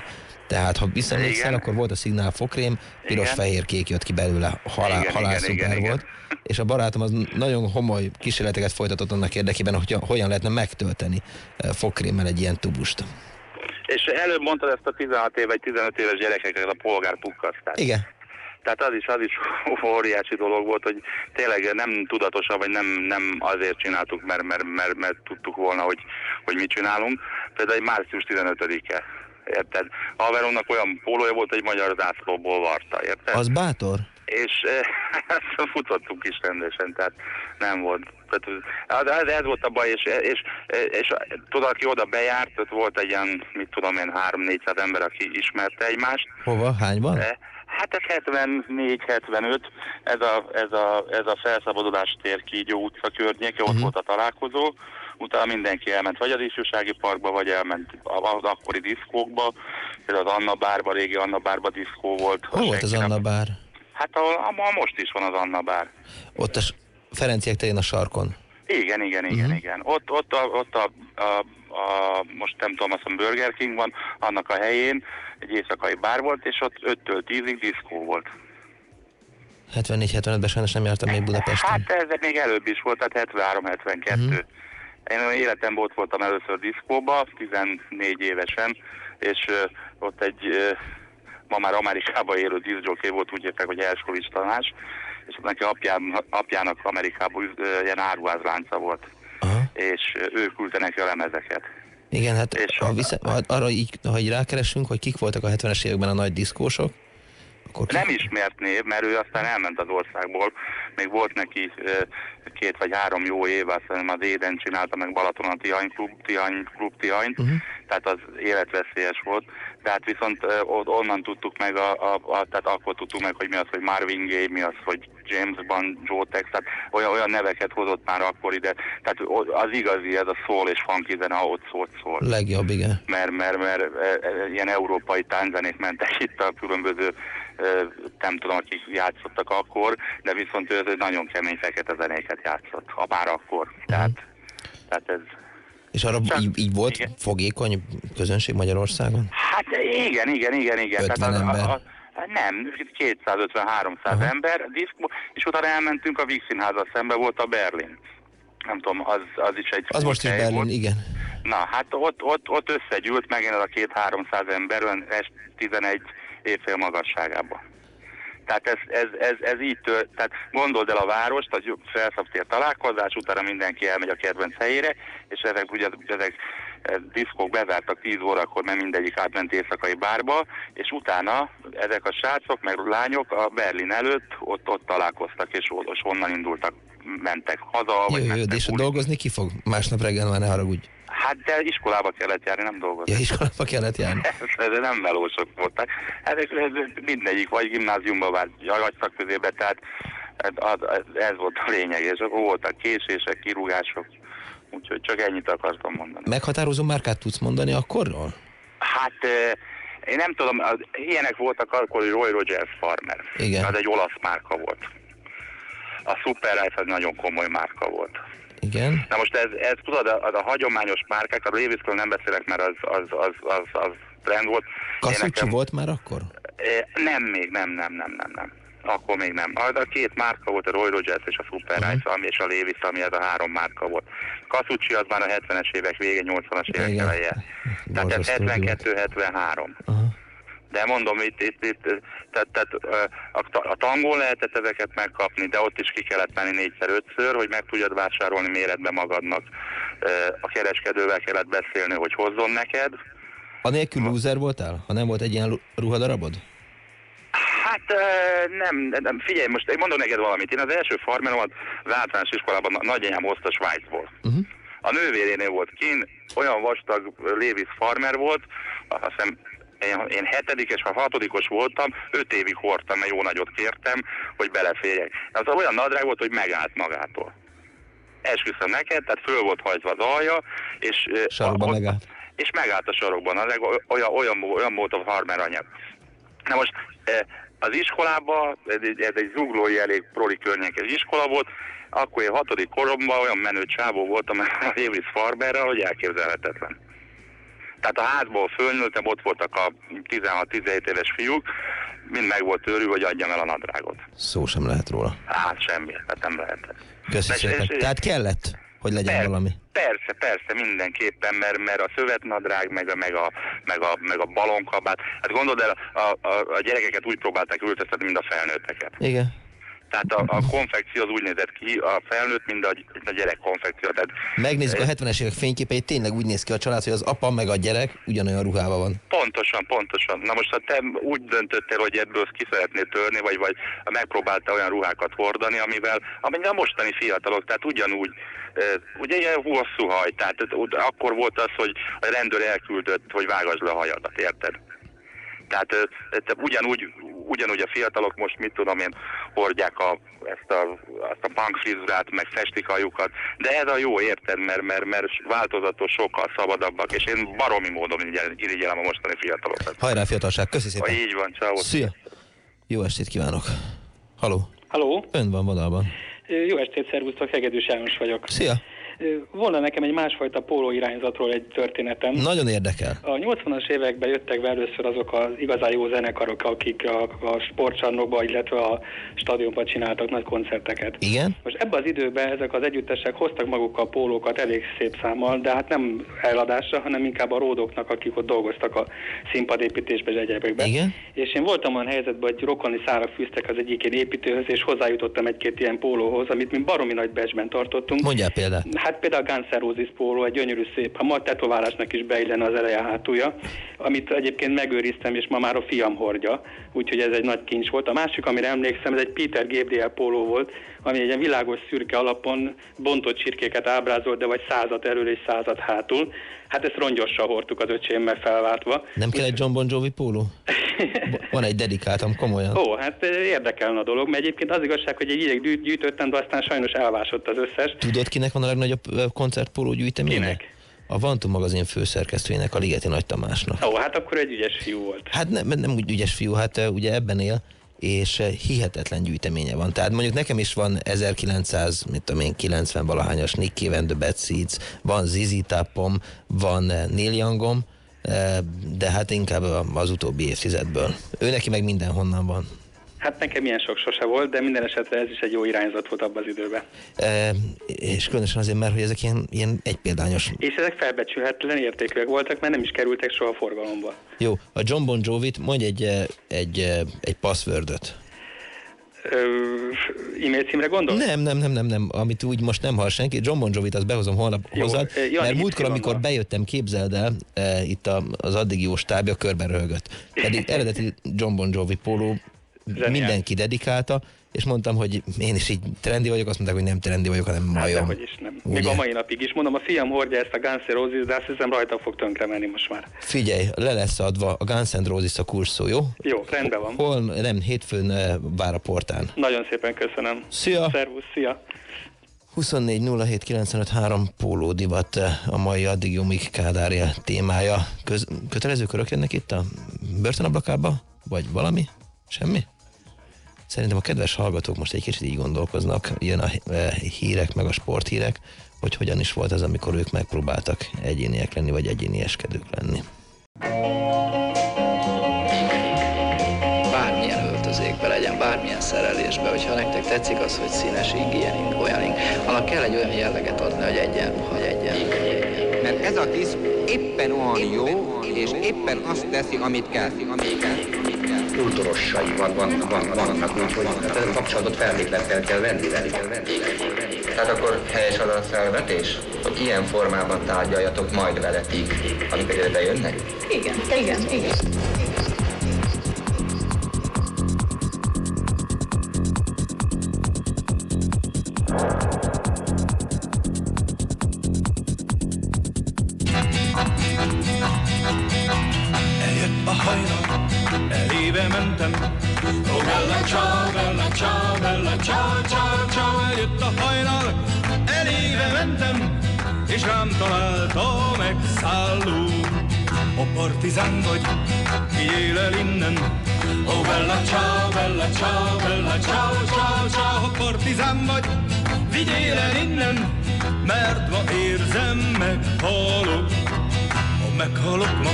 Tehát, ha visszaemlékszel, akkor volt a szignál fokrém, piros, Igen. fehér, kék jött ki belőle, halál, Igen, halál igen, szuper igen, igen. volt. És a barátom az nagyon homoly kísérleteket folytatott annak érdekében, hogy hogyan lehetne megtölteni eh, fokrémmel egy ilyen tubust. És előbb mondtad ezt a 16 év vagy 15 éves gyerekeknek a polgárpukkasztást. Igen. Tehát az is, az is óriási dolog volt, hogy tényleg nem tudatosan, vagy nem, nem azért csináltuk, mert, mert, mert, mert tudtuk volna, hogy, hogy mit csinálunk. Például egy március 15-e, érted? A haveromnak olyan pólója volt, hogy magyar zászlóból varta, érted? Az bátor? És eh, futottunk is rendesen, tehát nem volt. Tehát, ez, ez, volt a baj, és, és, és, tudod, aki oda bejárt, ott volt egy ilyen, mit tudom én, 3-400 ember, aki ismerte egymást. Hova? Hányban? Eh, Hát ez 74-75, ez a, ez, a, ez a felszabadulás tér Kígyó utca környéke, ott volt a találkozó, utána mindenki elment vagy az ifjúsági parkba, vagy elment az akkori diszkókba, például az Anna Bárba, régi Anna Bárba diszkó volt. Hol volt az Anna bár? Hát ahol, ahol most is van az Anna Bár. Ott a Ferenciek terén a sarkon. Igen, igen, igen, Mhm. igen. Ott, ott, a, ott a, a, a, most nem tudom, azt mondom, Burger King van, annak a helyén egy éjszakai bár volt, és ott 5-től 10-ig diszkó volt. 74-75-ben sajnos nem jártam még Budapesten. Hát ez még előbb is volt, tehát 73-72. Mhm. Én életemben ott voltam először diszkóba, 14 évesen, és ott egy ma már Amerikában élő diszjoké volt, úgy értek, hogy elskolis tanás, és ott neki apján, apjának Amerikában ilyen áruházlánca volt. És ö, ő küldte neki a lemezeket. Igen, hát ha vissza, ha arra így, ha így rákeresünk, hogy kik voltak a 70-es években a nagy diszkósok, akkor? Nem ismert név, mert ő aztán elment az országból. Még volt neki két vagy három jó év, azt hiszem az Éden csinálta meg Balaton a Tihany Klub, Tihany Klub Tihany, Mhm. tehát az életveszélyes volt. Tehát viszont onnan tudtuk meg, a, a, a, tehát akkor tudtuk meg, hogy mi az, hogy Marvin Gaye, mi az, hogy James Bond, Joe Tex, tehát olyan, olyan neveket hozott már akkor ide. Tehát az igazi, ez a szól és funky zene, ahol ott szólt szól Legjobb, igen. mert, mert, mert e, ilyen európai tánzenék mentek itt a különböző, nem tudom, akik játszottak akkor, de viszont ő egy nagyon kemény fekete zenéket játszott, ha már akkor. Tehát, tehát ez, És arra így, így volt fogékony közönség Magyarországon? hát igen, igen, igen, igen. 50 tehát ember. A, a, nem, 250-300 ember, és utána elmentünk a Víg Színházzal szembe, volt a Berlin. Nem tudom, az, az is egy Az most is Berlin, volt. igen. Na, hát ott, ott, ott összegyűlt megint ez a két-háromszáz ember, olyan est 11 évfél magasságában. Tehát ez, ez, ez, ez így tör, tehát gondold el a várost, hogy felszabtér találkozás, utána mindenki elmegy a kedvenc helyére, és ezek ugye ezek eh, diszkók bezártak 10 órakor, mert mindegyik átment éjszakai bárba, és utána ezek a srácok, meg lányok a Berlin előtt ott, ott találkoztak, és, és onnan indultak, mentek haza, vagy Jó, jó, mentek és dolgozni ki fog? Másnap reggel már ne haragudj. Hát de iskolába kellett járni, nem dolgozni. Ja, iskolába kellett járni. Ez nem melósok voltak. Ezek ez mindegyik, vagy gimnáziumban, vagy, vagy szakközébe, tehát ez, volt a lényeg, és akkor voltak késések, kirúgások, úgyhogy csak ennyit akartam mondani. Meghatározó márkát tudsz mondani akkorról? Hát én nem tudom, az, ilyenek voltak akkor, hogy Roy Rogers Farmer. Igen. Az egy olasz márka volt. A Super Life az nagyon komoly márka volt. Igen. Na most ez, ez tudod, a, a, a hagyományos márkák, a Levi'sről nem beszélek, mert az, az, az, az, az trend volt. Én Kaszúcsi nekem- volt már akkor? Nem, még nem, nem, nem, nem, nem. Akkor még nem. Az a két márka volt, a Roy Rogers és a Super Mhm. Rice, ami és a Levi's, ami ez a három márka volt. Kasucci az már a 70-es évek vége, 80-as évek eleje. Tehát ez Borzasztó 72-73. De mondom, itt, itt, itt tehát, tehát a, a tangón lehetett ezeket megkapni, de ott is ki kellett menni négyszer, ötször, hogy meg tudjad vásárolni méretbe magadnak. A kereskedővel kellett beszélni, hogy hozzon neked. Anélkül loser voltál? Ha nem volt egy ilyen ruhadarabod? Hát nem, nem, figyelj, most én mondom neked valamit. Én az első farmeromat az általános iskolában na- nagyanyám hozta Svájcból. Uh-huh. A nővérénél volt kín, olyan vastag Lévis farmer volt, azt hiszem én, én hetedikes, ha hatodikos voltam, öt évig hordtam, mert jó nagyot kértem, hogy beleférjek. Az olyan nadrág volt, hogy megállt magától. Esküszöm neked, tehát föl volt hajtva az alja, és, Sarokban ott- megállt. és megállt a sarokban, az olyan, olyan, olyan volt a farmer anyag. Na most az iskolában, ez egy, ez egy zuglói elég proli környékes iskola volt, akkor én hatodik koromban olyan menő csávó voltam a Davis Farberrel, hogy elképzelhetetlen. Tehát a házból fölnőttem, ott voltak a 16-17 éves fiúk, mind meg volt őrül, hogy adjam el a nadrágot. Szó sem lehet róla. Hát semmi, tehát nem lehetett. Köszi És- szépen. és- Tehát kellett, hogy legyen Per- valami. Persze, persze, mindenképpen, mert, mert a szövetnadrág, meg a, meg a, meg a, meg a balonkabát. Hát gondold el, a, a, a gyerekeket úgy próbálták ültetni, mint a felnőtteket. Igen. Tehát a, a konfekció az úgy nézett ki, a felnőtt, mint a, a gyerek konfekció. Tehát Megnézzük a 70-es évek fényképeit, tényleg úgy néz ki a család, hogy az apa meg a gyerek ugyanolyan ruhában van. Pontosan, pontosan. Na most ha te úgy döntöttél, hogy ebből ki szeretnél törni, vagy, vagy megpróbáltál olyan ruhákat hordani, amivel, amivel a mostani fiatalok, tehát ugyanúgy, eh, ugye ilyen hosszú haj, tehát akkor volt az, hogy a rendőr elküldött, hogy vágasd le a hajadat, érted? Tehát eh, te ugyanúgy, ugyanúgy a fiatalok most, mit tudom én, hordják a, ezt a, azt a punk frizurát, meg festik a lyukat, de ez a jó, érted, mert, mert, mert változatos, sokkal szabadabbak, és én baromi módon irigyel- irigyelem a mostani fiatalokat. Hajrá ciatalság, köszi Ha szépen. így van, ciao. Szia. Jó estét kívánok. Haló. Halló, Ön van vonalban. jó estét, szervusztok, Hegedűs János vagyok. Szia. Volna nekem egy másfajta póló irányzatról egy történetem. Nagyon érdekel. A 80-as években jöttek be először azok az igazán jó zenekarok, akik a, a sportcsarnokba, illetve a stadionban csináltak nagy koncerteket. Igen? Most ebben az időben ezek az együttesek hoztak magukkal pólókat elég szép számmal, de hát nem eladásra, hanem inkább a ródoknak, akik ott dolgoztak a színpadépítésben és egyebekben. Igen? És én voltam olyan helyzetben, hogy rokoni szárak fűztek az egyik építőhöz, és hozzájutottam egy-két ilyen pólóhoz, amit mi baromi nagy becsben tartottunk. Mondjál példát. Hát Hát például a Roses póló, egy gyönyörű szép, a ma tetoválásnak is beillene az eleje hátulja, amit egyébként megőriztem, és ma már a fiam hordja, úgyhogy ez egy nagy kincs volt. A másik, amire emlékszem, ez egy Peter Gabriel póló volt, ami egy ilyen világos szürke alapon bontott csirkéket ábrázolt, de vagy százat elől és százat hátul. Hát ezt rongyossal hordtuk az öcsémmel felváltva. Nem kell egy John Bon Jovi póló? Van egy dedikáltam, komolyan. Ó, hát eh, érdekelne a dolog, mert egyébként az igazság, hogy egy ideig gyűjt- gyűjtöttem, de aztán sajnos elvásott az összes. Tudod, kinek van a legnagyobb ö, koncertpóló gyűjteménye? Kinek? A Vantum magazin főszerkesztőjének, a Ligeti Nagy Tamásnak. Ó, hát akkor egy ügyes fiú volt. Hát nem, nem úgy ügyes fiú, hát ö, ugye ebben él, és ö, hihetetlen gyűjteménye van. Tehát mondjuk nekem is van 1900, mit tudom én, 90 valahányas Nick Cave the Bad Seeds, van ZZ Topom, van ö, Neil Youngom, ö, de hát inkább az utóbbi évtizedből. Ő neki meg mindenhonnan van. Hát nekem ilyen sok sose volt, de minden esetre ez is egy jó irányzat volt abban az időben. E, és különösen azért, mert hogy ezek ilyen, ilyen egypéldányos. És ezek felbecsülhetetlen értékűek voltak, mert nem is kerültek soha forgalomba. Jó, a John Bon Jovi-t mondj egy, egy, egy passwordot. E-mail címre gondol? Nem, nem, nem, nem, nem, amit úgy most nem hall senki. John Bon Jovi-t azt behozom holnap Jó, hozzád, Jani, mert múltkor, amikor van. bejöttem, képzeld el, e, itt a, az addig jó stábja körben röhögött. Pedig eredeti John Bon Jovi póló mindenki dedikálta, és mondtam, hogy én is így trendi vagyok, azt mondták, hogy nem trendi vagyok, hanem Hát majom. dehogy is nem. Még Ugye? a mai napig is. Mondom, a fiam hordja ezt a Guns N' Roses, de azt hiszem rajta fog tönkre menni most már. Figyelj, le lesz adva a Guns N' Roses a kurszó, jó? Jó, rendben van. Hol, nem, hétfőn eh, vár a portán. Nagyon szépen köszönöm. Szia! Szervusz, szia! 24 07 95 3 póló divat eh, a mai addig Jumik Kádárja témája. Köz, kötelező körök jönnek itt a börtönablakába? Vagy valami? Semmi? Szerintem a kedves hallgatók most egy kicsit így gondolkoznak, jön a eh, hírek, meg a sporthírek, hogy hogyan is volt ez, amikor ők megpróbáltak egyéniek lenni, vagy egyénieskedők lenni. Bármilyen öltözékbe legyen, bármilyen szerelésbe, hogyha nektek tetszik az, hogy színes ing, ilyen ing, olyan ing, annak kell egy olyan jelleget adni, hogy egyenruha, hogy egyenruha. Mert ez a tiszt éppen olyan jó, és éppen azt teszi, amit kell, amit kell. Kultúrossai van, van, van, vannak, van, hát a kapcsolatot feltétlenül kell venni velük. Tehát akkor helyes az a felvetés, hogy ilyen formában tárgyaljatok majd veletik, amikor ide bejönnek? Igen, igen, igen. Eljött partizán vagy, vigyél el innen. Oh, bella ciao, bella ciao, bella ciao, ciao, ciao. Partizán vagy, vigyél el innen, mert ma érzem, meghalok. Ha meghalok ma,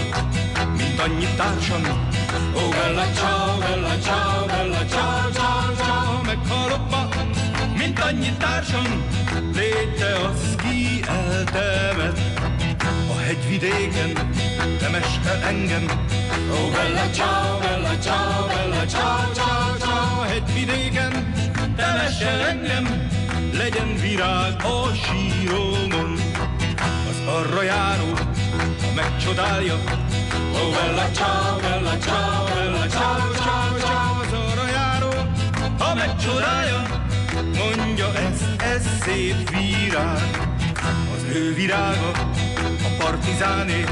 mint annyi társam. Ó, bella ciao, bella ciao, bella ciao, ciao, ciao. Ha meghalok ma, mint annyi társam, légy te az, ki eltemet. Hegyvidéken temess el engem. Ó, bella ciao, bella ciao, bella ciao, ciao, ciao. Hegyvidéken temess el engem, legyen virág a síromon. Az arra járó, ha megcsodálja, Ó, bella ciao, bella ciao, bella ciao, ciao, ciao, az arra járó, ha megcsodálja, mondja ezt, ez szép virág. Az ő virága, a partizáné.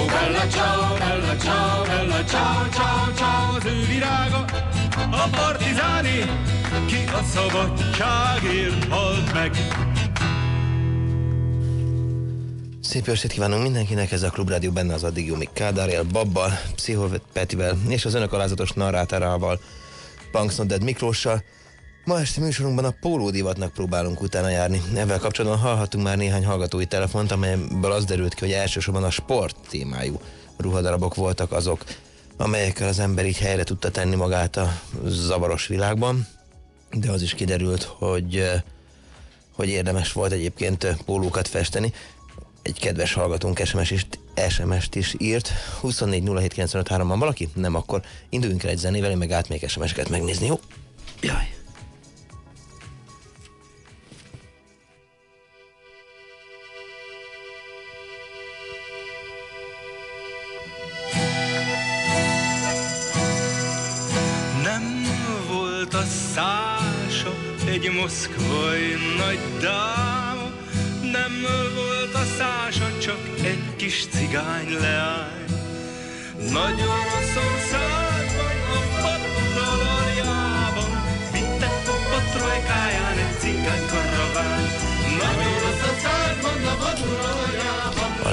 Ó, bella ciao, bella ciao, bella ciao, ciao, ciao, az ő virága, a partizáné, ki a szabadságért halt meg. Szép estét kívánunk mindenkinek, ez a Klubrádió benne az addig Jumik Kádárjel, Babbal, Pszichol Petivel és az önök alázatos narrátorával, Punksnodded Miklóssal. Ma este műsorunkban a pólódivatnak próbálunk utána járni. Ezzel kapcsolatban hallhattunk már néhány hallgatói telefont, amelyből az derült ki, hogy elsősorban a sport témájú ruhadarabok voltak azok, amelyekkel az ember így helyre tudta tenni magát a zavaros világban. De az is kiderült, hogy hogy érdemes volt egyébként pólókat festeni. Egy kedves hallgatónk SMS is, SMS-t is írt. 24 van valaki? Nem, akkor induljunk el egy zenével, én meg át még SMS-eket megnézni, jó? Jaj.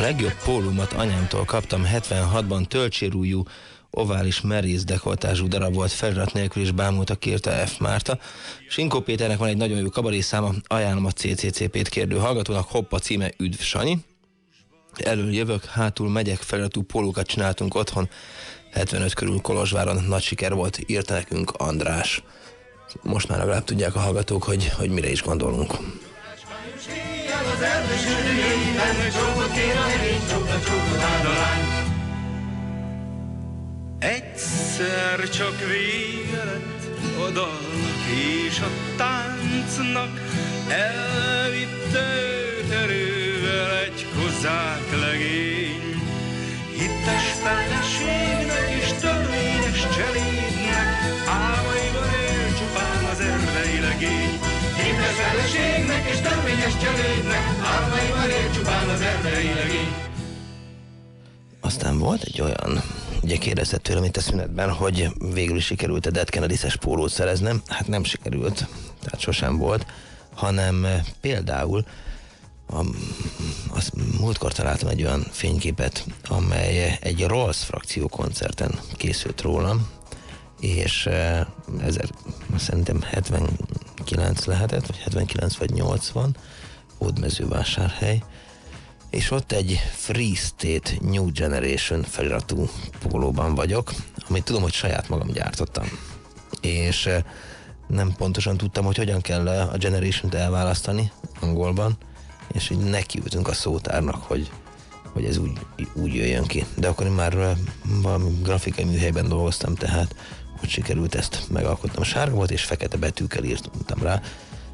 Legjobb pólumat anyámtól kaptam 76-ban töltsérújú, ovális merész dekoltázsú darab volt felirat nélkül is bámultak, írta F. Márta. Sinkó Péternek van egy nagyon jó kabaré száma, ajánlom a CCCP-t kérdő hallgatónak, Hoppa címe Üdv Sanyi. Elől jövök, hátul megyek, feliratú pólókat csináltunk otthon, 75 körül Kolozsváron nagy siker volt, írta nekünk András. Most már legalább tudják a hallgatók, hogy, hogy mire is gondolunk. az Egyszer csak vége lett a dalnak és a táncnak, elvitte őt erővel egy kozák legény. Hittes feleségnek és törvényes cselédnek, álmaiban él csupán az erdei legény. Hittes feleségnek és törvényes cselédnek, álmaiban él csupán az erdei legény. Aztán volt egy olyan, ugye kérdezett tőlem itt a szünetben, hogy végül is sikerült a Dead Kennedy-es pólót szereznem. Hát nem sikerült, tehát sosem volt, hanem eh, például a, az múltkor találtam egy olyan fényképet, amely egy Rolls frakció koncerten készült rólam, és eh, ezer, szerintem 79 lehetett, vagy 79 vagy 80, Ódmezővásárhely, és ott egy Free State New Generation feliratú pólóban vagyok, amit tudom, hogy saját magam gyártottam. És eh, nem pontosan tudtam, hogy hogyan kell a Generation-t elválasztani angolban, és így nekiültünk a szótárnak, hogy, hogy ez úgy, úgy jöjjön ki. De akkor én már eh, valami grafikai műhelyben dolgoztam, tehát hogy sikerült ezt megalkotnom. Sárga volt és fekete betűkkel írtam rá,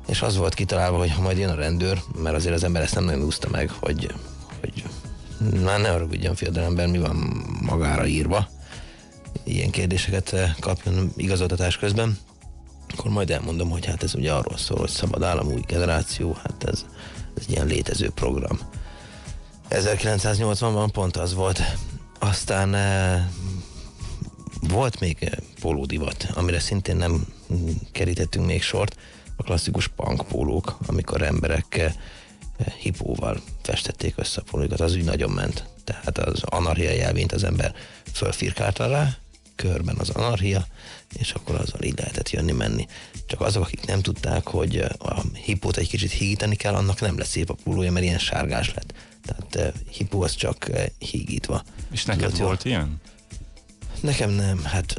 és az volt kitalálva, hogy ha majd jön a rendőr, mert azért az ember ezt nem nagyon úszta meg, hogy, hogy már ne haragudjon fiatalember, mi van magára írva, ilyen kérdéseket eh, kapjon igazoltatás közben, akkor majd elmondom, hogy hát ez ugye arról szól, hogy szabad állam, új generáció, hát ez, ez egy ilyen létező program. 1980-ban pont az volt. Aztán eh, volt még eh, pólódivat, amire szintén nem mm, kerítettünk még sort, a klasszikus punk pólók, amikor emberek eh, hipóval festették össze a pólókat, az úgy nagyon ment. Tehát az anarchia jelvényt az ember fölfirkálta rá, körben az anarchia, és akkor azzal így lehetett jönni-menni. Csak azok, akik nem tudták, hogy eh, a hipót egy kicsit hígítani kell, annak nem lesz szép a pólója, mert ilyen sárgás lett. Tehát eh, hipó az csak eh, hígítva. És neked Tudod, volt ilyen? Nekem nem, hát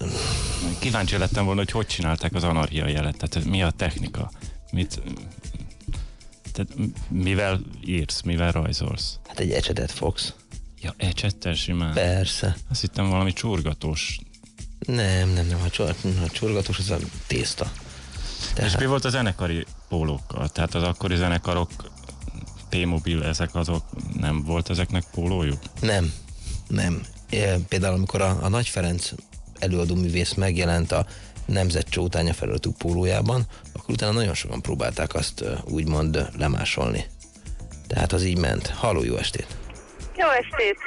Kíváncsi lettem volna, hogy hogy csinálták az anarchia jelet, tehát mi a technika, mit, tehát mivel írsz, mivel rajzolsz? Hát egy ecsetet fogsz. Ja, ecsettel simán? Persze. Azt hittem valami csurgatós. Nem, nem, nem, a, csor, a csorgatós az a tészta. Tehát... És mi volt a zenekari pólókkal? Tehát az akkori zenekarok, T-Mobile, ezek azok, nem volt ezeknek pólójuk? Nem, nem. Például amikor a, a Nagy Ferenc előadó művész megjelent a Nemzet Csótánya feliratú pólójában, akkor utána nagyon sokan próbálták azt úgymond lemásolni. Tehát az így ment. Halló, jó estét! Jó estét!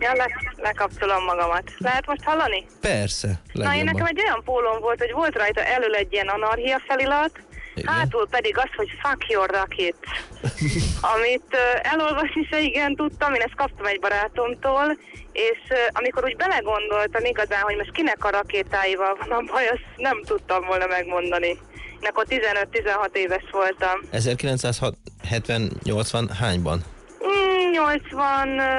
Ja, le, lekapcsolom magamat. Lehet most hallani? Persze, Na, én legjobban. nekem egy olyan pólóm volt, hogy volt rajta elől egy ilyen anarchia felirat, Igen. hátul pedig az, hogy fuck your rocket. Amit uh, elolvasni se igen tudtam, én ezt kaptam egy barátomtól, és uh, amikor úgy belegondoltam igazán, hogy most kinek a rakétáival van a baj, azt nem tudtam volna megmondani. Én akkor 15-16 éves voltam. 1970-80 hányban? Mm, 85.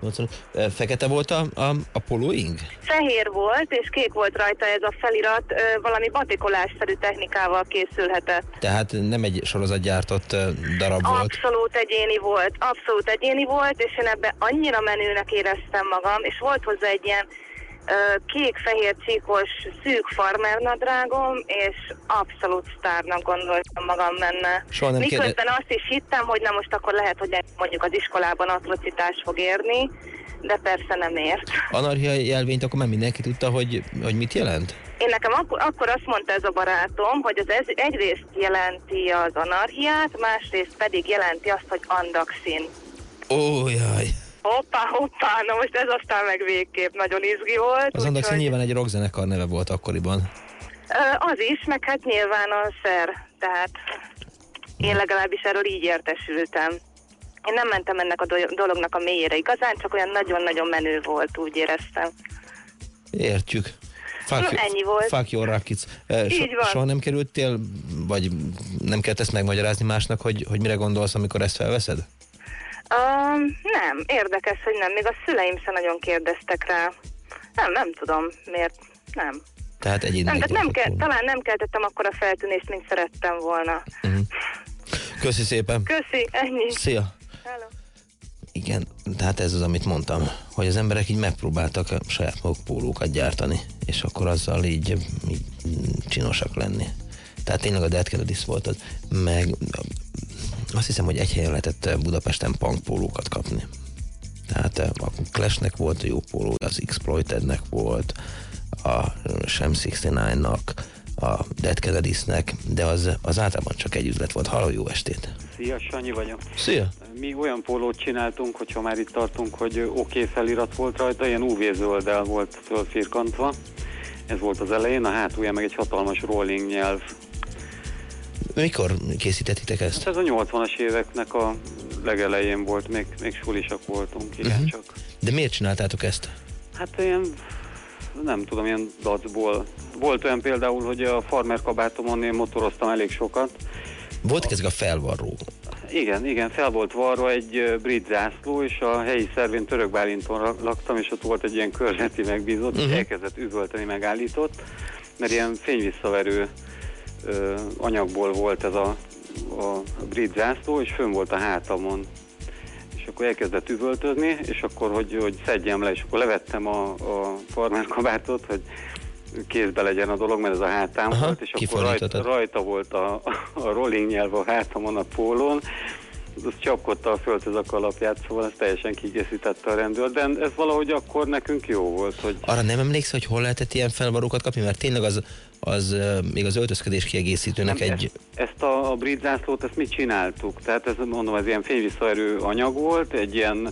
80, ö, fekete volt a, a, a polóing? Fehér volt, és kék volt rajta ez a felirat, valami batikolásszerű technikával készülhetett. Tehát nem egy sorozatgyártott darab volt. Abszolút egyéni volt, abszolút egyéni volt, és én ebbe annyira menőnek éreztem magam, és volt hozzá egy ilyen kék-fehér csíkos szűk farmernadrágom, és abszolút sztárnak gondoltam magam benne. Soha nem Miközben kérde- azt is hittem, hogy na most akkor lehet, hogy mondjuk az iskolában atrocitás fog érni, de persze nem ért. Anarchia jelvényt akkor már mindenki tudta, hogy, hogy mit jelent? Én nekem akkor, akkor azt mondta ez a barátom, hogy az ez egyrészt jelenti az anarchiát, másrészt pedig jelenti azt, hogy andaxin. Ó, jaj. Hoppá, hoppá, na most ez aztán meg végképp nagyon izgi volt. Az Andaxin úgyhogy- nyilván egy rockzenekar neve volt akkoriban. Az is, meg hát nyilván a szer, tehát én legalábbis erről így értesültem. Én nem mentem ennek a do- dolognak a mélyére igazán, csak olyan nagyon-nagyon menő volt, úgy éreztem. Értjük. Fuck, you- ennyi volt. Fuck your rockets. So, soha nem kerültél, vagy nem kellett ezt megmagyarázni másnak, hogy, hogy mire gondolsz, amikor ezt felveszed? Um, nem, érdekes, hogy nem. Még a szüleim sem nagyon kérdeztek rá. Nem, nem tudom, miért. Nem. Tehát egyéni nem, tehát nem megnyilvánuló. ke- talán nem keltettem akkor a feltűnést, mint szerettem volna. Köszi szépen. Köszi, ennyi. Szia. Hello. Igen, tehát ez az, amit mondtam, hogy az emberek így megpróbáltak a saját maguk pólókat gyártani, és akkor azzal így, így csinosak lenni. Tehát tényleg a Dead Kennedys volt az, meg azt hiszem, hogy egy helyen lehetett Budapesten punk pólókat kapni. Tehát eh, a Clashnek volt a jó póló, az Exploitednek volt, a Shem 69-nak, a Dead Kennedysnek, de az, az általában csak egy üzlet volt. Halló, jó estét! Szia, Sanyi vagyok. Szia! Mi olyan pólót csináltunk, hogyha már itt tartunk, hogy oké okay felirat volt rajta, ilyen UV zölddel volt fölfirkantva. Ez volt az elején, a hátulja meg egy hatalmas rolling nyelv. Mikor készítettétek ezt? Hát ez a 80-as éveknek a legelején volt, még, még sulisak voltunk, igen, Mhm. csak. De miért csináltátok ezt? Hát ilyen, nem tudom, ilyen dacból. Volt olyan például, hogy a farmer kabátomon én motoroztam elég sokat. Voltak ezek a felvarró. Igen, igen, fel volt varva egy brit zászló, és a helyi szervén Török Bálinton laktam, és ott volt egy ilyen körzeti megbízott, uh-huh. és elkezdett üvölteni, megállított, mert ilyen fényvisszaverő ö, anyagból volt ez a, a brit zászló, és fönn volt a hátamon. És akkor elkezdett üvöltözni, és akkor, hogy, hogy szedjem le, és akkor levettem a, a farmer kabátot, hogy kézbe legyen a dolog, mert ez a hátám Aha, volt, és akkor rajta, rajta volt a, a rolling nyelv a hátamon a pólón, az csapkodta a földhöz a kalapját, szóval ez teljesen kigészítette a rendőr, de ez valahogy akkor nekünk jó volt, hogy Arra nem emlékszel, hogy hol lehetett ilyen felvarrókat kapni? Mert tényleg az, az még az öltözködés kiegészítőnek Nem, egy... ezt a, a brit zászlót, ezt mi csináltuk? Tehát ez mondom, ez ilyen fényvisszaerő anyag volt, egy ilyen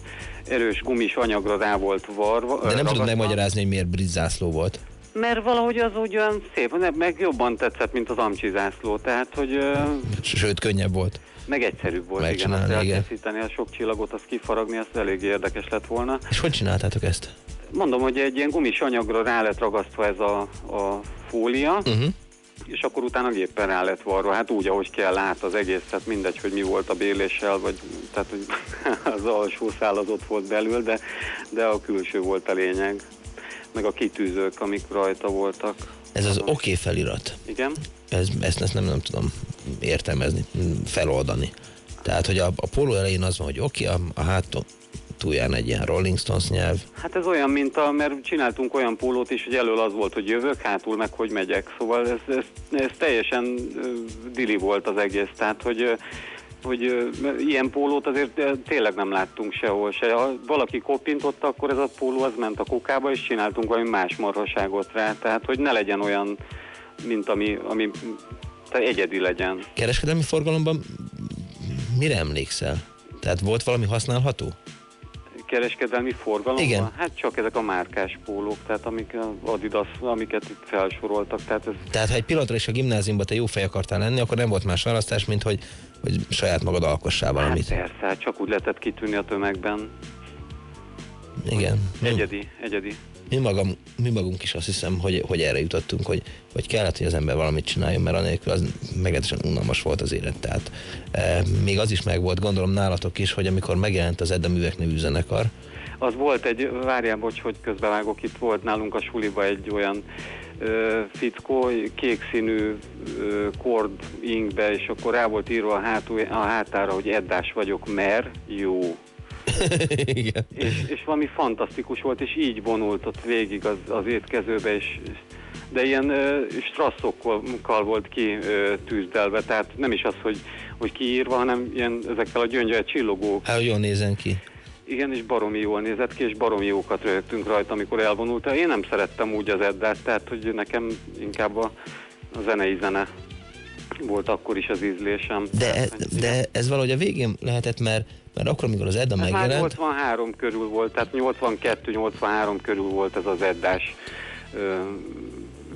erős gumis anyagra rá volt varva. De nem tudod ragasztva. megmagyarázni, hogy miért brit zászló volt. Mert valahogy az úgy olyan szép, meg jobban tetszett, mint az amcsi zászló, tehát hogy Sőt, könnyebb volt. Meg egyszerűbb volt, igen, azt elkészíteni, a sok csillagot, azt kifaragni, az elég érdekes lett volna. És hogy csináltátok ezt? Mondom, hogy egy ilyen gumis anyagra rá lett ragasztva ez a, a fólia, Uh-huh. és akkor utána gépen rá lett varva, hát úgy, ahogy kell át az egész, tehát mindegy, hogy mi volt a béléssel, vagy tehát hogy az alsó szál az ott volt belül, de, de a külső volt a lényeg, meg a kitűzők, amik rajta voltak. Ez az oké okay felirat. Igen? Ez, ezt, ezt nem, nem tudom értelmezni, feloldani. Tehát, hogy a, a póló elején az van, hogy oké, okay, a, a hátulján egy ilyen Rolling Stones nyelv. Hát ez olyan, mint a, mert csináltunk olyan pólót is, hogy elől az volt, hogy jövök, hátul meg, hogy megyek. Szóval ez, ez, ez teljesen dili volt az egész, tehát hogy hogy ilyen pólót azért tényleg nem láttunk sehol se. Ha valaki koppintotta, akkor ez a póló az ment a kukába, és csináltunk valami más marhaságot rá. Tehát, hogy ne legyen olyan, mint ami, ami tehát egyedi legyen. Kereskedelmi forgalomban mire emlékszel? Tehát volt valami használható? Kereskedelmi forgalomban? Igen. Hát csak ezek a márkás pólók, tehát amik Adidas, amiket itt felsoroltak. Tehát ez Tehát ha egy pillanatra is a gimnáziumban te jó fej akartál lenni, akkor nem volt más választás, mint hogy, hogy saját magad alkossál valamit. Hát persze, hát csak úgy lehetett kitűnni a tömegben. Igen. Egyedi, egyedi. Mi, magam, mi magunk is azt hiszem, hogy, hogy erre jutottunk, hogy, hogy kellett, hogy az ember valamit csináljon, mert anélkül az meglehetősen unalmas volt az élet. Tehát e, még az is meg volt, gondolom nálatok is, hogy amikor megjelent az Edda Művek nevű zenekar, Az volt egy, várjál, bocs, hogy közbevágok, itt volt nálunk a suliba egy olyan ö, fickó, kék színű kord inkbe, és akkor rá volt írva a, hátul, a hátára, hogy Eddás vagyok, mert jó. Igen. És, és valami fantasztikus volt, és így vonult ott végig az, az étkezőbe, és de ilyen ö, strasszokkal volt ki ö, tűzdelve, tehát nem is az, hogy, hogy kiírva, hanem ilyen ezekkel a gyöngyel csillogó hát jól nézen ki. Igen, és baromi jól nézett ki, és baromi jókat röhögtünk rajta, amikor elvonult. Én nem szerettem úgy az Eddát, tehát hogy nekem inkább a, a zenei zene volt akkor is az ízlésem. De, de ez valahogy a végén lehetett, mert, mert akkor, amikor az Edda már megjelent, 83 körül volt, tehát 82-83 körül volt ez az Eddás.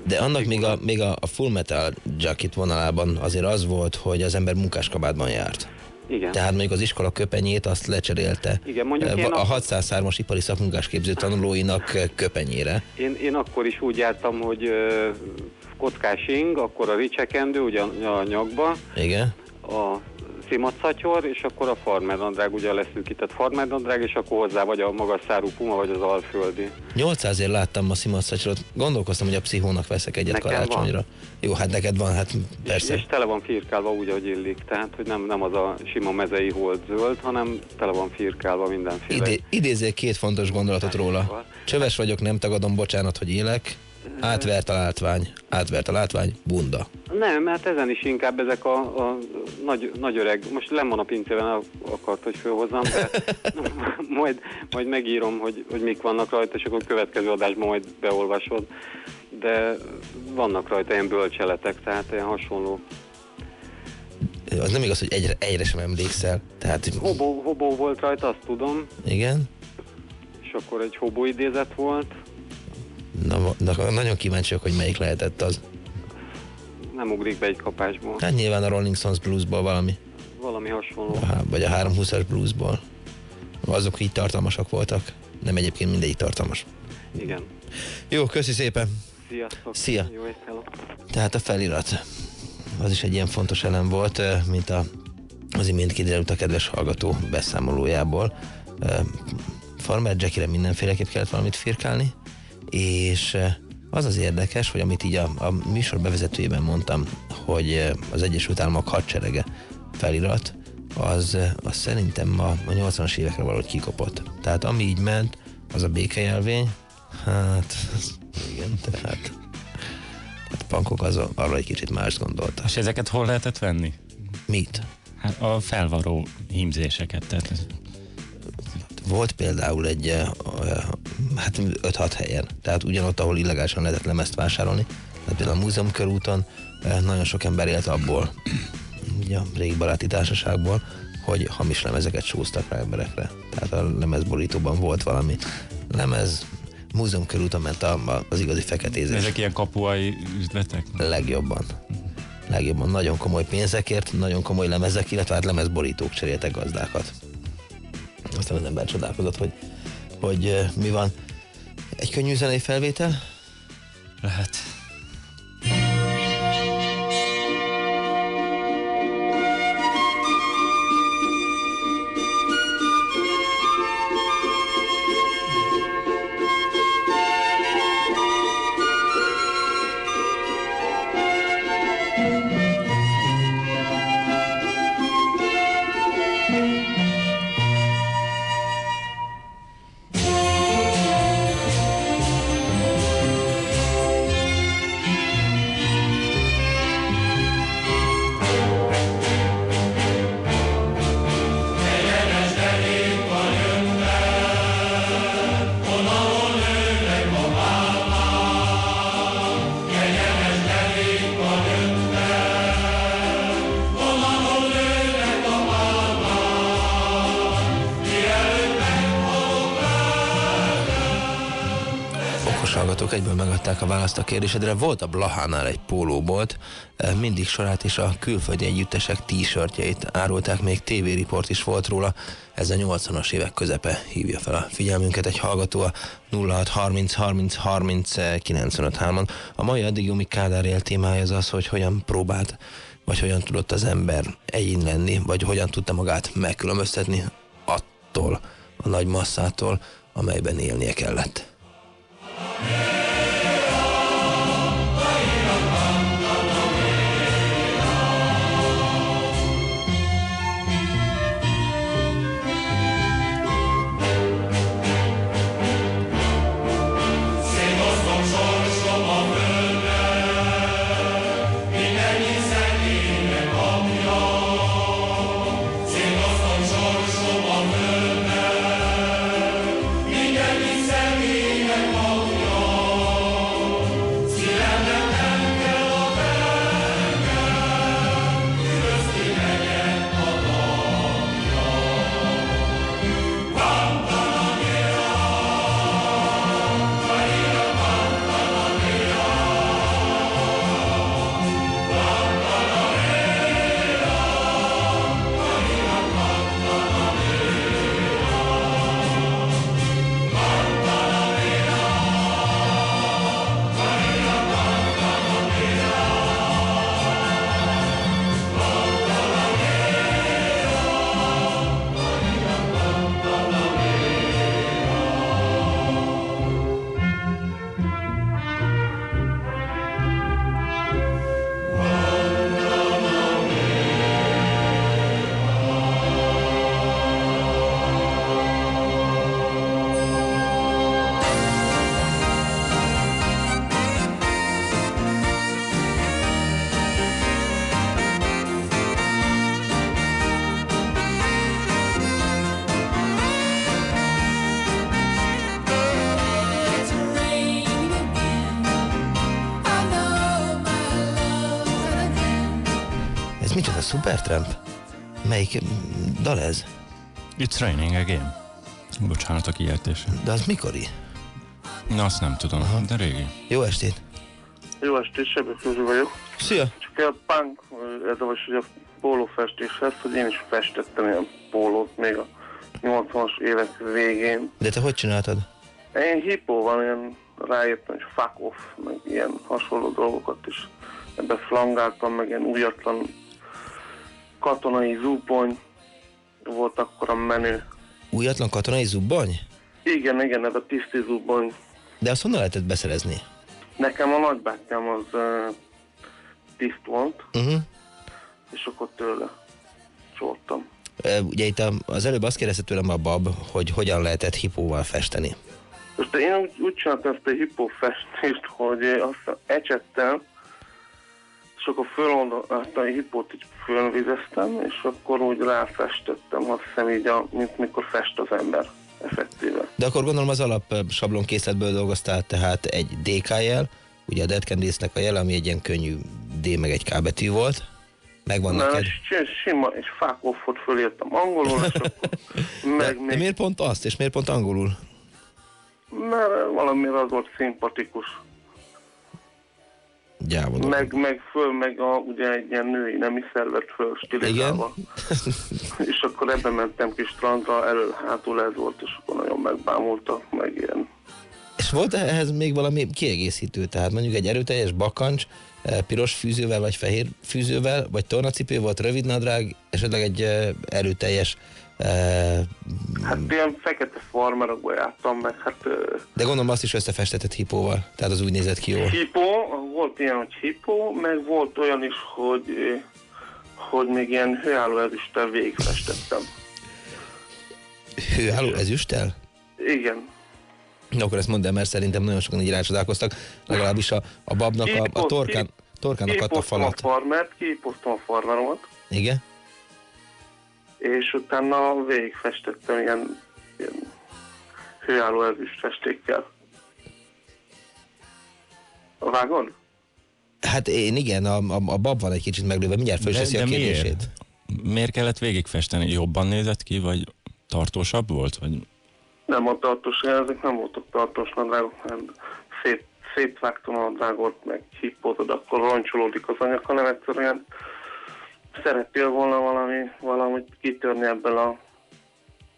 De annak még a, még a, a Full Metal Jacket vonalában azért az volt, hogy az ember munkáskabátban járt. Igen. Tehát mondjuk az iskola köpenyét azt lecserélte Igen, mondjuk én a a- 603-as ipari szakmunkásképző tanulóinak köpenyére. Én, én akkor is úgy jártam, hogy ö, kockás ing, akkor a ricsekendő, ugye a, a nyakba, Igen. a szimatszatyor, és akkor a farmernadrág, ugye a leszűkített farmernadrág, és akkor hozzá vagy a magas szárú puma, vagy az alföldi. 800 ért láttam a szimatszatyorot, gondolkoztam, hogy a pszichónak veszek egyet Nekem karácsonyra. Jó, hát neked van, hát persze. És, és tele van firkálva úgy, ahogy illik, tehát hogy nem, nem az a sima mezei holt zöld, hanem tele van firkálva mindenféle. Idé, idézzél két fontos gondolatot róla. Csöves vagyok, nem tagadom, bocsánat, hogy élek. Átvert a látvány, átvert a látvány, bunda. Nem, mert ezen is inkább ezek a, a nagy, nagy öreg, most lemon a pincében akart, hogy fölhozzam, de majd, majd megírom, hogy, hogy mik vannak rajta, és akkor a következő adásban majd beolvasod. De vannak rajta ilyen bölcseletek, tehát ilyen hasonló. Az nem igaz, hogy egyre, egyre sem emlékszel. Tehát, Hobó, hobó volt rajta, azt tudom, igen. és akkor egy hobó idézet volt. Na, na, nagyon kíváncsi vagyok, hogy melyik lehetett az. Nem ugrik be egy kapásból. Hát nyilván a Rolling Stones bluesból valami, Valami hasonló. Há- vagy a 320-as bluesból. Azok így tartalmasak voltak. Nem egyébként mindegyik tartalmas. Igen. Jó, köszi szépen. Sziasztok. Szia. Jó éjszaka. Tehát a felirat, az is egy ilyen fontos elem volt, eh, mint a, az imént kiderült a kedves hallgató beszámolójából. Eh, Farmer Jackire mindenféleképp kellett valamit firkálni, és az az érdekes, hogy amit így a, a műsor bevezetőjében mondtam, hogy az Egyesült Államok hadserege felirat, az, az szerintem a, a 80-as évekre valahogy kikopott. Tehát ami így ment, az a békejelvény, hát igen, tehát Hát Pankok az arra egy kicsit más gondolta. És ezeket hol lehetett venni? Mit? Hát a felvaró hímzéseket. Tehát Volt például egy, eh, eh, hát 5-6 helyen, tehát ugyanott, ahol illegálisan lehetett lemezt vásárolni, tehát például a múzeum körúton eh, nagyon sok ember élt abból, ugye a régi baráti társaságból, hogy hamis lemezeket súztak rá emberekre. Tehát a lemezborítóban volt valami lemez, múzeum körúton ment a, a, az igazi feketézés. Ezek ilyen kapuai üzletek? Legjobban. Legjobban. Nagyon komoly pénzekért, nagyon komoly lemezek, illetve hát lemezborítók cseréltek gazdákat. Aztán az ember csodálkozott, hogy, hogy mi van. Egy könnyű zenei felvétel? Lehet. Megadták a választ a kérdésedre. Volt a Blahánál egy pólóbolt, eh, mindig sorát és a külföldi együttesek t-shirtjeit árulták, még tévériport is volt róla. Ez a 80-as évek közepe hívja fel a figyelmünket egy hallgató a 06 30 30 30 95 3 A mai addig Jumi Kádár él témája az az, hogy hogyan próbált, vagy hogyan tudott az ember egyén lenni, vagy hogyan tudta magát megkülönböztetni attól a nagy masszától, amelyben élnie kellett. Szétosztom Supertramp? Melyik dal ez? It's raining again. Bocsánat a kiejtése. De az mikori? Na, azt nem tudom, Aha. de régi. Jó estét! Jó estét, Sebek vagyok. Szia! Csak a punk, ez a, pólófestéshez, hogy én is festettem ilyen pólót még a 80-as évek végén. De te hogy csináltad? Én hipóval ilyen rájöttem, hogy fuck off, meg ilyen hasonló dolgokat is. Ebbe flangáltam, meg ilyen újatlan katonai zúpony volt akkor a menő. Újatlan katonai zubbony? Igen, igen, ez a tiszti zúbony. De azt honnan lehetett beszerezni? Nekem a nagybátyám az uh, tiszt volt, Uh-huh. és akkor tőle csortam. Ugye itt a- az előbb azt kérdezte tőlem a bab, hogy hogyan lehetett hipóval festeni. Most én úgy, úgy csináltam ezt a hipófestést, hogy azt ecsettem, és akkor föloldom, azt a hipót így fölvizeztem, és akkor úgy ráfestettem, azt hiszem így, a, mint mikor fest az ember, effektíve. De akkor gondolom az alap sablonkészletből dolgoztál, tehát egy DK jel, ugye a Dead Candice-nek a jel, ami egy ilyen könnyű D meg egy K betű volt. Megvan Na, neked. sima, és fuck off-ot fölírtam angolul, és akkor meg De még, miért pont azt, és miért pont angolul? mert valamiért az volt szimpatikus. Gyávod. Meg, meg föl, meg a, ugye egy ilyen női nemi szervet föl stilizálva. és akkor ebben mentem kis strandra, elől hátul ez volt, és akkor nagyon megbámultak, meg ilyen. És volt ehhez még valami kiegészítő, tehát mondjuk egy erőteljes bakancs, eh, piros fűzővel vagy fehér fűzővel, vagy tornacipő volt, rövid nadrág, esetleg egy eh, erőteljes, eh, Hát ilyen fekete farmerokba jártam meg, hát de gondolom azt is összefestetett hipóval, tehát az úgy nézett ki jól. hipó, volt ilyen, hogy hipó, meg volt olyan is, hogy, hogy még ilyen hőálló ezüsttel végigfestettem. Hőálló ezüsttel? Igen. Na akkor ezt mondd el, mert szerintem nagyon sokan így rácsodálkoztak, legalábbis a, a babnak, a, a torkán, torkának adta a falat. farmert, kipoztam a farmeromat, Igen? és utána végigfestettem ilyen, ilyen hőálló ezüst festékkel. Vágod? Hát én igen, a, a, a bab van egy kicsit meglőve, mindjárt fölseszi a kérdését. miért? Miért kellett végigfesteni? Jobban nézett ki, vagy tartósabb volt? Vagy... Nem a tartós, ezek nem voltak tartós nadrágok, mert szét, szétvágtam a nadrágot, meg hippózod, akkor roncsolódik az anyag, hanem egyszerűen szerettél volna valami, valamit kitörni ebből a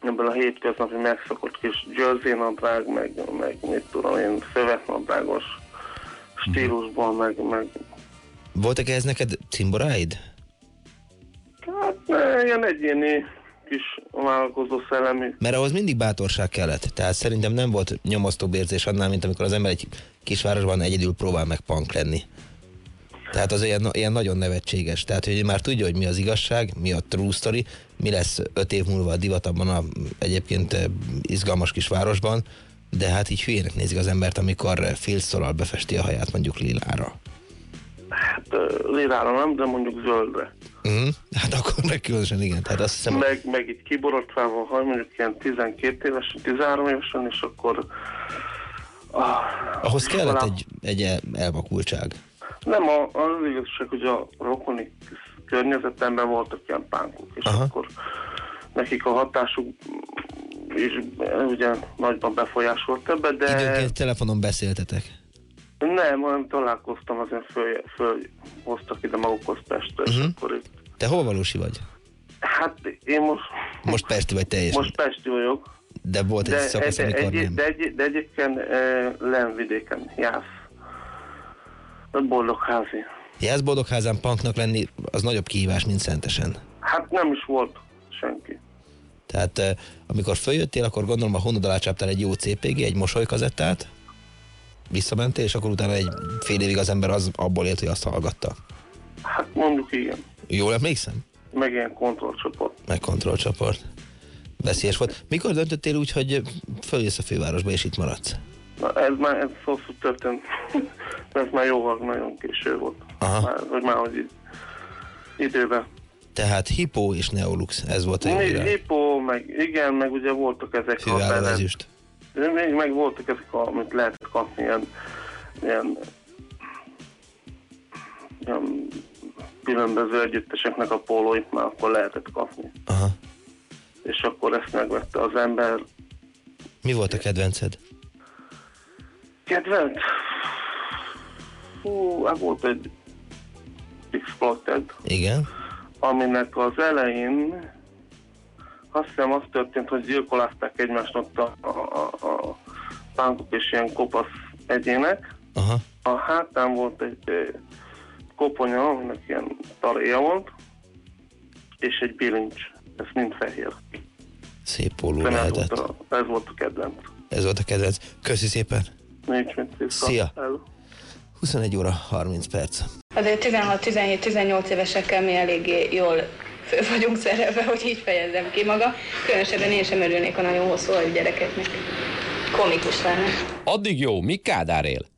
ebből a hétköznapi megszokott kis jersey nadrág, meg, meg mit tudom én, szövetnadrágos stílusból, meg, meg Voltak ehhez neked cimboráid? hát ne, ilyen egyéni kis vállalkozó szellemű. Mert ahhoz mindig bátorság kellett. Tehát szerintem nem volt nyomasztóbb érzés annál, mint amikor az ember egy kisvárosban egyedül próbál meg punk lenni. Tehát az ilyen, ilyen nagyon nevetséges. Tehát, hogy már tudja, hogy mi az igazság, mi a true story, mi lesz öt év múlva a divat abban a egyébként eh, izgalmas kis városban, de hát így hülyének nézik az embert, amikor filcszorral befesti a haját mondjuk lilára. Hát ö, lirára nem, de mondjuk zöldre. Uh-huh. Hát akkor meg különösen igen. Tehát azt hiszem, Meg, meg itt kiborotválva a haj, mondjuk ilyen 12 évesen, 13 évesen, és akkor... Ah, ahhoz kellett iskolában- egy, egy el- elvakultság. Nem, a, az igazság, hogy a rokoni környezetemben voltak ilyen pánkok, és Aha. akkor nekik a hatásuk is eh, ugye nagyban befolyásolt ebbe, de Időnként telefonon beszéltetek. nem, olyan találkoztam, azért föl, fölhoztak ide magukhoz Pestre, és Mhm. akkor itt, Te hol valósi vagy? hát én most, Most Pesti vagy teljesen. most Pesti vagyok, De volt egy de, szakasz, de, amikor egy, nem. de, egy, de egyébként eh, Lenvidéken, Jász, Boldogházi. Jászboldogházán punknak lenni, az nagyobb kihívás, mint Szentesen. Hát nem is volt senki. Tehát eh, amikor följöttél, akkor gondolom a honod alá egy jó CPG, egy mosolykazettát, visszamentél, és akkor utána egy fél évig az ember az abból élt, hogy azt hallgatta. Hát mondjuk igen, Jól emlékszem? meg ilyen kontrollcsoport. Meg kontrollcsoport. Veszélyes volt. Mikor döntöttél úgy, hogy följössz a fővárosba, és itt maradsz? Na, ez már ez hosszú történt. ez már jóval nagyon késő volt. Aha. Már, hogy már hogy időben. Tehát Hippo és Neolux, ez volt a hipó, meg igen, meg ugye voltak ezek Főálló benne- ezüst. Még meg voltak ezek, a, amit lehet kapni, ilyen, ilyen, ilyen különböző együtteseknek a pólóit már akkor lehetett kapni. Aha. És akkor ezt megvette az ember. Mi volt a kedvenced? Kedvenc? Hú, hát volt egy Exploited, Igen. aminek az elején azt hiszem az történt, hogy gyilkolázták egymást ott a, a, a, a pánkok és ilyen kopasz egyének. Aha. A hátán volt egy eh, koponya, aminek ilyen taréja volt, és egy bilincs. Ez mind fehér. Szép póló ez lehetett. volt, a, ez volt a kedvenc. Ez volt a kedvenc. Köszi szépen. Nincs mit. Szia. El. 21 óra 30 perc. Azért 16-17-18 évesekkel mi eléggé jól föl vagyunk szerelve, hogy így fejezzem ki maga. Különösebben én sem örülnék a nagyon hosszú gyerekeknek. Komikus lenne. Addig jó, míg Kádár él.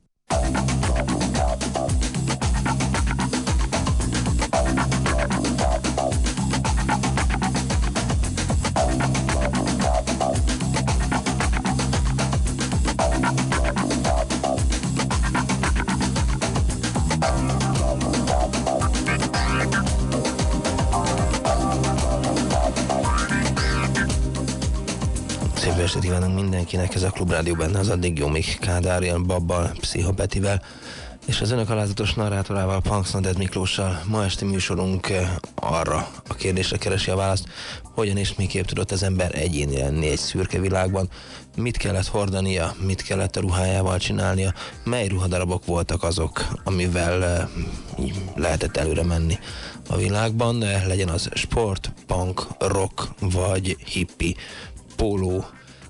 Mindenkinek, ez a Klubrádió benne az addig jó, még Kádár, Babbal, Pszichopetivel, és az önök alázatos narrátorával, Punks Naded Miklóssal. Ma esti műsorunk eh, arra a kérdésre keresi a választ, hogyan és miképp tudott az ember egyéni lenni egy szürke világban, mit kellett hordania, mit kellett a ruhájával csinálnia, mely ruhadarabok voltak azok, amivel eh, lehetett előre menni a világban, eh, legyen az sport, punk, rock vagy hippi, póló,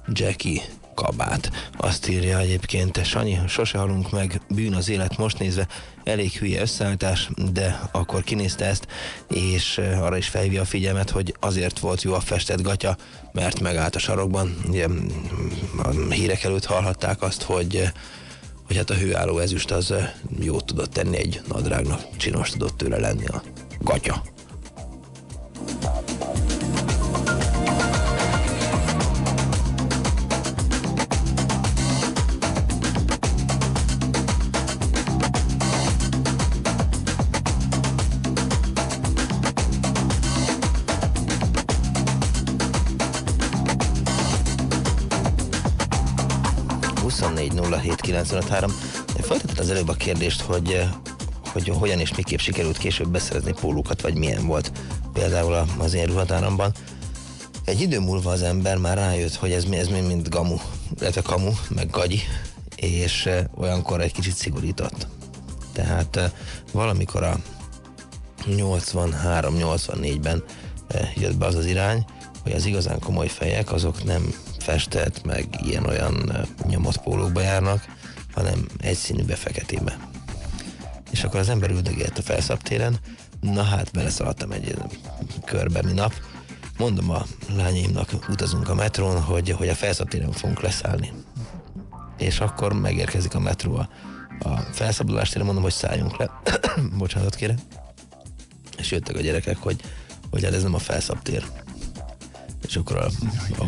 Jackie, kabát. Azt írja egyébként Sanyi, sose halunk meg, bűn az élet most nézve, elég hülye összeállítás, de akkor kinézte ezt, és arra is felhívja a figyelmet, hogy azért volt jó a festett gatya, mert megállt a sarokban. Ugye, mm, a hírek előtt hallhatták azt, hogy hogy hát a hőálló ezüst az jót tudott tenni egy nadrágnak, csinos tudott tőle lenni a gatya. Folytattad az előbb a kérdést, hogy, eh, hogy hogyan és miképp sikerült később beszerezni pólókat, vagy milyen volt például az én ruhatáramban. Egy idő múlva az ember már rájött, hogy ez, mi- ez mind, mind gamu, illetve kamu, meg gagyi, és eh, olyankor egy kicsit szigorított. Tehát eh, valamikor a 83-84-ben eh, jött be az az irány, hogy az igazán komoly fejek azok nem festett, meg ilyen-olyan eh, nyomott pólókba járnak, hanem egyszínűbe, feketébe. És akkor az ember üldögélt a felszabtéren, na hát beleszaladtam egy eh, körbe minap, mondom a lányaimnak, utazunk a metrón, hogy, hogy a felszabtéren fogunk leszállni. És akkor megérkezik a metró a, a felszabadulástéren, mondom, hogy szálljunk le. Bocsánatot kérek. És jöttek a gyerekek, hogy, hogy hát ez nem a felszabtér. És akkor, a,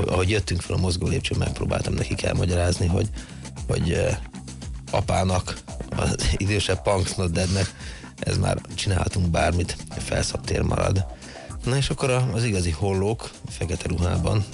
ahogy- jöttünk fel a mozgó lépcsőn, megpróbáltam nekik elmagyarázni, hogy, hogy apának, az idősebb Punksnoddednek, ez már csinálhatunk bármit, felszabtér marad. Na és akkor az igazi hollók fekete ruhában,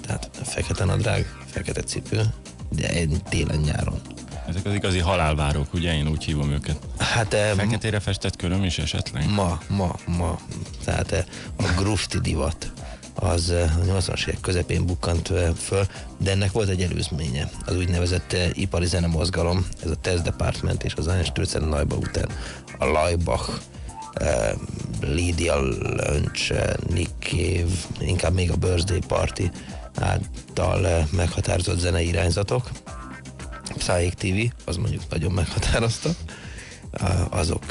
tehát fekete nadrág, fekete cipő, de egy télen-nyáron. Ezek az igazi halálvárók, ugye? Én úgy hívom őket. Hát Feketére festett köröm is esetleg? Ma, ma, ma. Tehát eh, a grufti divat az eh, a 80-as évek közepén bukkant eh, föl, de ennek volt egy előzménye. Az úgynevezett eh, ipari zenemozgalom, ez a Test Department és az Einstürzen Neuba után a Leibach, eh, Lydia Lunch, Nick Cave, inkább még a Birthday Party által meghatározott zenei irányzatok. Psych TV, az mondjuk nagyon meghatározta, azok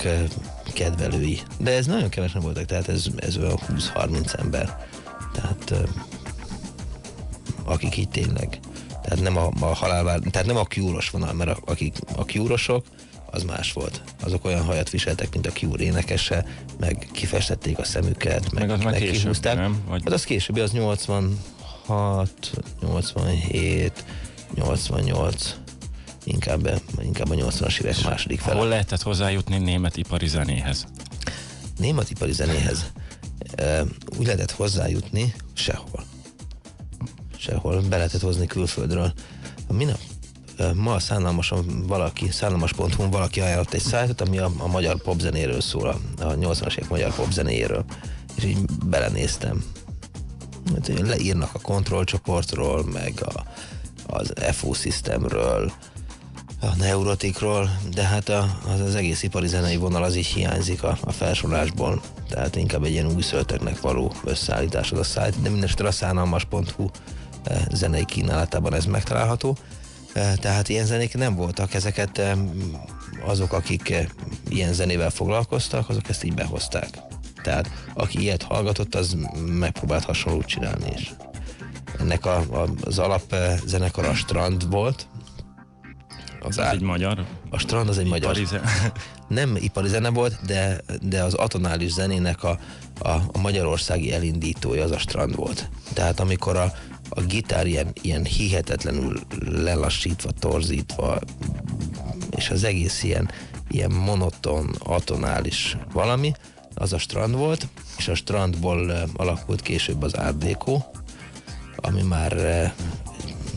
kedvelői. De ez nagyon kevesen voltak, tehát ez, ez olyan 20-30 ember. Tehát eh, akik így tényleg, tehát nem a, a halálvár, tehát nem a kiúros vonal, mert a, akik a kiúrosok, az más volt. Azok olyan hajat viseltek, mint a kiúr énekese, meg kifestették a szemüket, meg, Meg az meg később, kihúzták. nem? Vagy- Hát az későbbi, az 86, 87, 88, inkább, inkább a 80-as évek második fele. Hol lehetett hozzájutni német ipari zenéhez? nématipari zenéhez ö, úgy lehetett hozzájutni sehol. Sehol. Be lehetett hozni külföldről. Minap ma szánalmasan valaki, szánalmas.hu valaki ajánlott egy szájtot, ami a, a magyar popzenéről szól, a, a 80-as évek magyar popzenéjéről. És így belenéztem. Hát, leírnak a kontrollcsoportról, meg a, az FO Systemről, a neurotikról, de hát a, az, az egész ipari zenei vonal az így hiányzik a, a felsorolásból, tehát inkább egy ilyen újszölteknek való összeállítás az a szájt, de mindenesetre a szánalmas.hu eh, zenei kínálatában ez megtalálható. Eh, Tehát ilyen zenék nem voltak, ezeket eh, azok, akik ilyen zenével foglalkoztak, azok ezt így behozták. Tehát aki ilyet hallgatott, az megpróbált hasonlót csinálni is. Ennek a, a, az alap zenekar a Strand volt. Az egy magyar? A Strand az egy magyar. Ipari zene? Nem ipari zene volt, de, de az atonális zenének a, a, a magyarországi elindítója az a Strand volt. Tehát amikor a, a gitár ilyen, ilyen hihetetlenül lelassítva, torzítva, és az egész ilyen, ilyen monoton, atonális valami, az a strand volt, és a strandból alakult később az Deco, ami már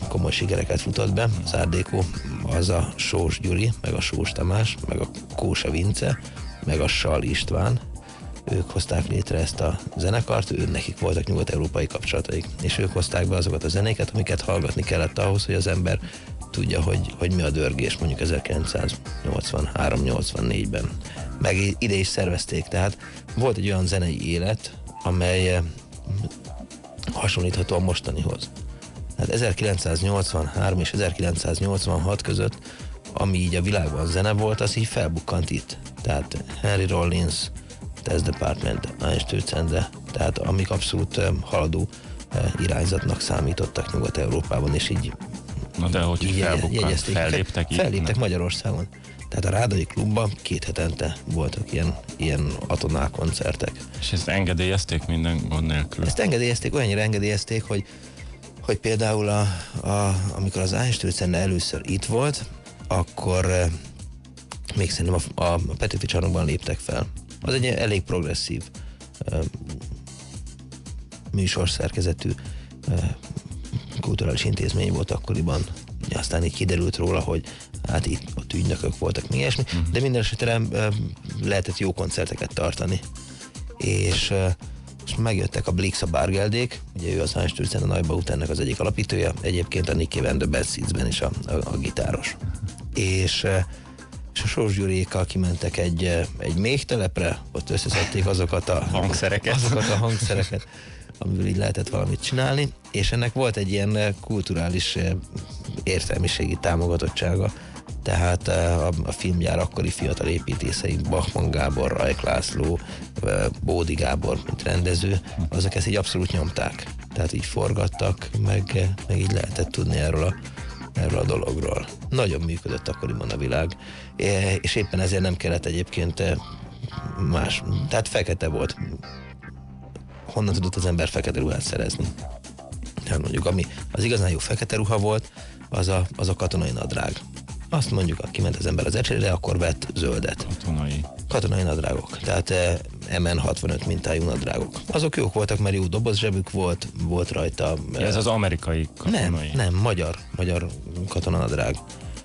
komoly sikereket futott be. Az Deco az a Sós Gyuri, meg a Sós Tamás, meg a Kósa Vince, meg a Sal István, ők hozták létre ezt a zenekart, ő nekik voltak nyugat-európai kapcsolataik, és ők hozták be azokat a zenéket, amiket hallgatni kellett ahhoz, hogy az ember tudja, hogy, hogy mi a dörgés mondjuk 1983-84-ben. Meg ide is szervezték, tehát volt egy olyan zenei élet, amely eh, hasonlítható a mostanihoz. Tehát 1983 és 1986 között, ami így a világban zene volt, az így felbukkant itt. Tehát Henry Rollins, Test Department, Einstürzende, tehát amik abszolút haladó irányzatnak számítottak Nyugat-Európában, és így Na de hogy így felbukkant, felléptek? Felléptek. Magyarországon. Tehát a Rádai klubban két hetente voltak ilyen, ilyen atonál koncertek. És ezt engedélyezték minden gond nélkül? Ezt engedélyezték, olyannyira engedélyezték, hogy, hogy például a, a, amikor az Einstürzende először itt volt, akkor eh, még szerintem a, a Petőfi csarnokban léptek fel. Az egy elég progresszív eh, műsorszerkezetű eh, kulturális intézmény volt akkoriban. Aztán így kiderült róla, hogy hát itt ott ügynökök voltak, mi ilyesmi, de minden esetre eh, lehetett jó koncerteket tartani. És, és megjöttek a Blix a Bargeldék, ugye ő az Einstürzen a Nagyba utánnak az egyik alapítója, egyébként a Nicky Van the Bad is a, a, a gitáros. És eh, és a Sós Gyuriékkal kimentek egy, eh, egy méhtelepre, ott összeszedték azokat a Hangszereket. azokat a hangszereket, amiből így lehetett valamit csinálni, és ennek volt egy ilyen eh, kulturális értelmiségi támogatottsága. Tehát eh, a, filmgyár akkori fiatal építészei, Bachmann Gábor, Rajk László, eh, Bódi Gábor, mint rendező, azok ezt így abszolút nyomták. Tehát így forgattak, meg, meg így lehetett tudni erről a, erről a dologról. Nagyon működött akkoriban a világ, eh, és éppen ezért nem kellett egyébként más, tehát fekete volt. Honnan tudott az ember fekete ruhát szerezni? Tehát mondjuk, ami az igazán jó fekete ruha volt, az a, az a katonai nadrág. Azt mondjuk, aki ment az ember az ecserére, akkor vett zöldet. Katonai. Katonai nadrágok, tehát eh, MN65 mintájú nadrágok. Azok jók voltak, mert jó dobozsebük volt, volt rajta. eh, Ez az amerikai katonai. nem, nem, magyar, magyar katonanadrág.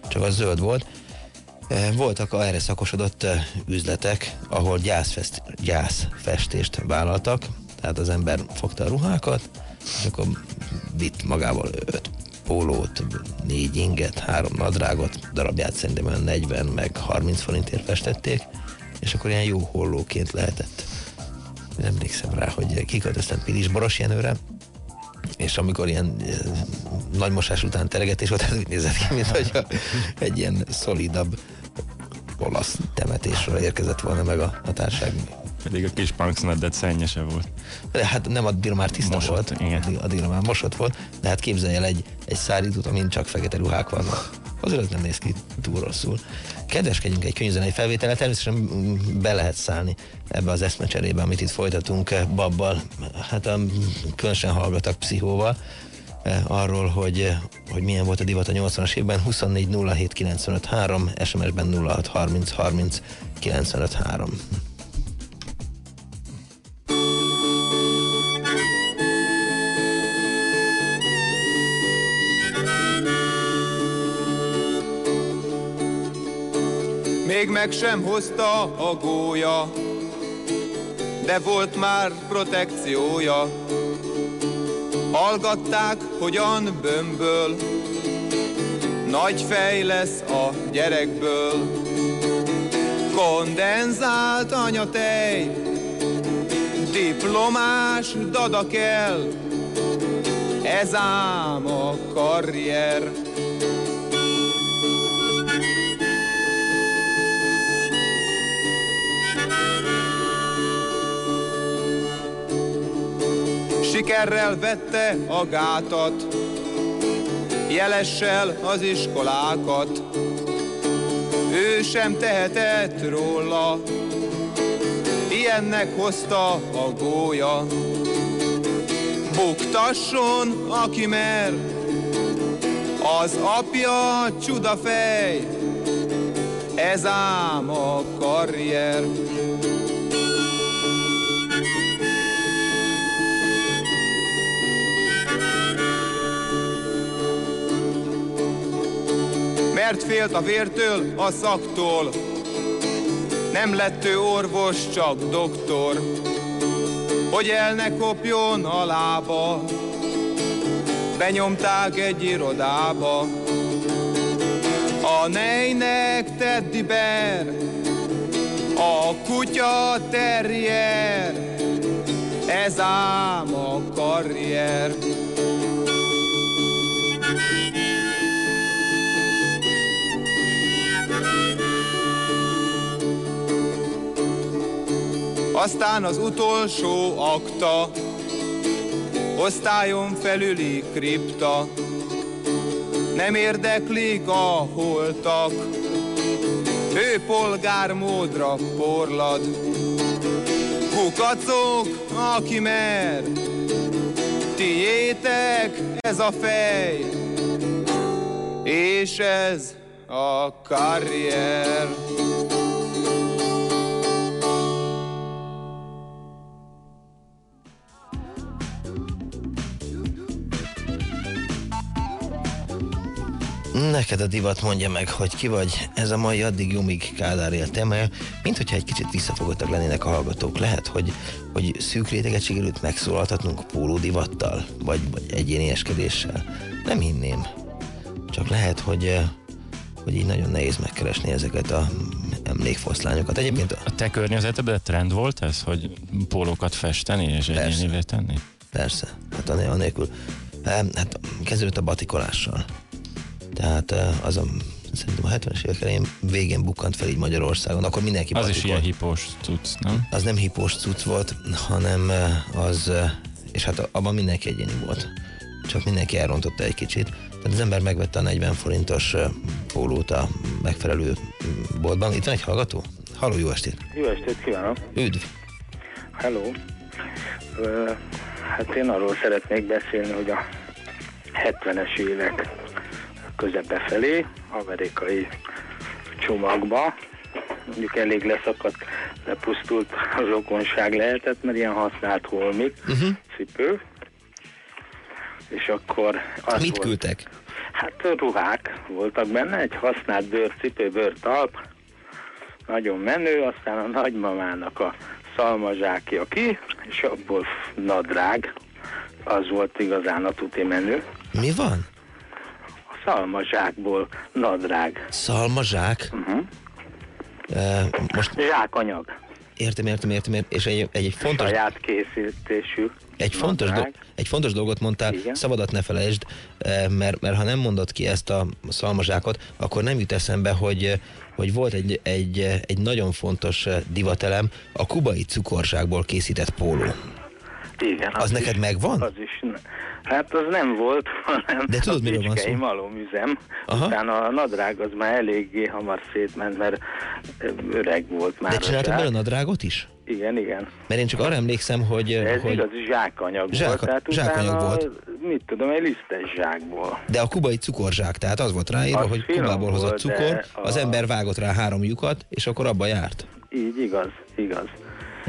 Csak az zöld volt. Eh, Voltak erre szakosodott üzletek, ahol gyászfest, gyászfestést vállaltak, tehát az ember fogta a ruhákat, és akkor vitt magával öt pólót, négy inget, három nadrágot, darabját szerintem olyan 40 meg 30 forintért festették, és akkor ilyen jó hollóként lehetett. Emlékszem rá, hogy kiköltöztem Pilisboros Jenőre, és amikor ilyen eh, nagy mosás után teregetés volt, ez úgy nézett ki, mint hogy egy ilyen szolidabb olasz temetésről érkezett volna meg a, a társág. Pedig a kis punksneddet szennyese volt. De hát nem addig már tiszta Mosott, volt, igen. Addig, addigra már mosott volt, de hát képzelj el egy, egy szárítót, amin csak fekete ruhák vannak. Azért az nem néz ki túl rosszul. Kedveskedjünk egy könyvzenei felvétele, természetesen be lehet szállni ebbe az eszmecserébe, amit itt folytatunk eh, babbal, hát um, különösen hallgatak pszichóval, eh, arról, hogy, eh, hogy milyen volt a divat a 80-as évben, 24 07 95 3, SMS-ben 06 30 30 95 3. még meg sem hozta a gólya, de volt már protekciója. Hallgatták, hogyan bömböl, nagy fej lesz a gyerekből. Kondenzált anyatej, diplomás dada kell, ez ám a karrier. Sikerrel vette a gátat, jelessel az iskolákat. Ő sem tehetett róla, ilyennek hozta a gólya. Buktasson, aki mer, az apja csudafej, ez ám a karrier. Mert félt a vértől, a szaktól. Nem lett ő orvos, csak doktor, hogy el ne kopjon a lába. Benyomták egy irodába, a nejnek Teddy Bear, a kutya terrier, ez ám a karrier. Aztán az utolsó akta, osztályon felüli kripta, nem érdeklik a holtak, ő polgármódra porlad. Kukacok, aki mer, tiétek ez a fej, és ez a karrier. Neked a divat mondja meg, hogy ki vagy. Ez a mai addig Jumig Kádár él temája, mint hogyha egy kicsit visszafogottak lennének a hallgatók. Lehet, hogy, hogy szűk réteget sikerült megszólaltatnunk póló divattal, vagy, vagy egyénieskedéssel. Nem hinném. Csak lehet, hogy, hogy így nagyon nehéz megkeresni ezeket a emlékfoszlányokat. Egyébként a te környezetedben trend volt ez, hogy pólókat festeni és egyénivé tenni? Persze, hát anélkül. Hát kezdődött a batikolással. Tehát eh, az a szerintem a 70-es évek elején végén bukkant fel így Magyarországon, akkor mindenki Az is ilyen hipós cucc, nem? Az nem hipós cucc volt, hanem az, és hát abban mindenki egyéni volt. Csak mindenki elrontotta egy kicsit. Tehát az ember megvette a 40 forintos pólót a megfelelő mm, boltban. Itt van egy hallgató? Halló, jó estét! Jó estét kívánok! Üdv! Hello! Uh, hát én arról szeretnék beszélni, hogy a 70-es évek közepe felé, amerikai csomagba. Mondjuk elég leszakadt, lepusztult az okonság lehetett, mert ilyen használt holmik, uh-huh. cipő. És akkor... Az Mit volt, küldtek? Hát ruhák voltak benne, egy használt bőrcipő, bőrtalp, nagyon menő, aztán a nagymamának a szalmazsákja ki, és abból nadrág, az volt igazán a tuti menő. Mi van? Szalmazsákból nadrág. Szalmazsák? Uh-huh. Uh, most... Zsákanyag. Értem, értem, értem, értem. és egy, egy, egy fontos... Saját készítésű. Egy fontos, do, egy fontos dolgot mondtál, Igen. szabadat ne felejtsd, mert, mert ha nem mondod ki ezt a szalmazsákot, akkor nem jut eszembe, hogy, hogy volt egy, egy, egy nagyon fontos divatelem, a kubai cukorságból készített póló. Igen. Az, az neked is, megvan? Az is. Hát az nem volt, hanem De tudod, miről van szó? malomüzem. Aha. Utána a nadrág az már eléggé hamar szétment, mert öreg volt már. De csináltad belőle a nadrágot is? Igen, igen. Mert én csak arra emlékszem, hogy... Ez hogy... igazi zsákanyag Zsák, volt. Tehát zsákanyag volt. Mit tudom, egy lisztes zsákból. De a kubai cukorzsák, tehát az volt ráírva, az hogy Kubából hozott cukor, a... az ember vágott rá három lyukat, és akkor abba járt. Így, igaz, igaz.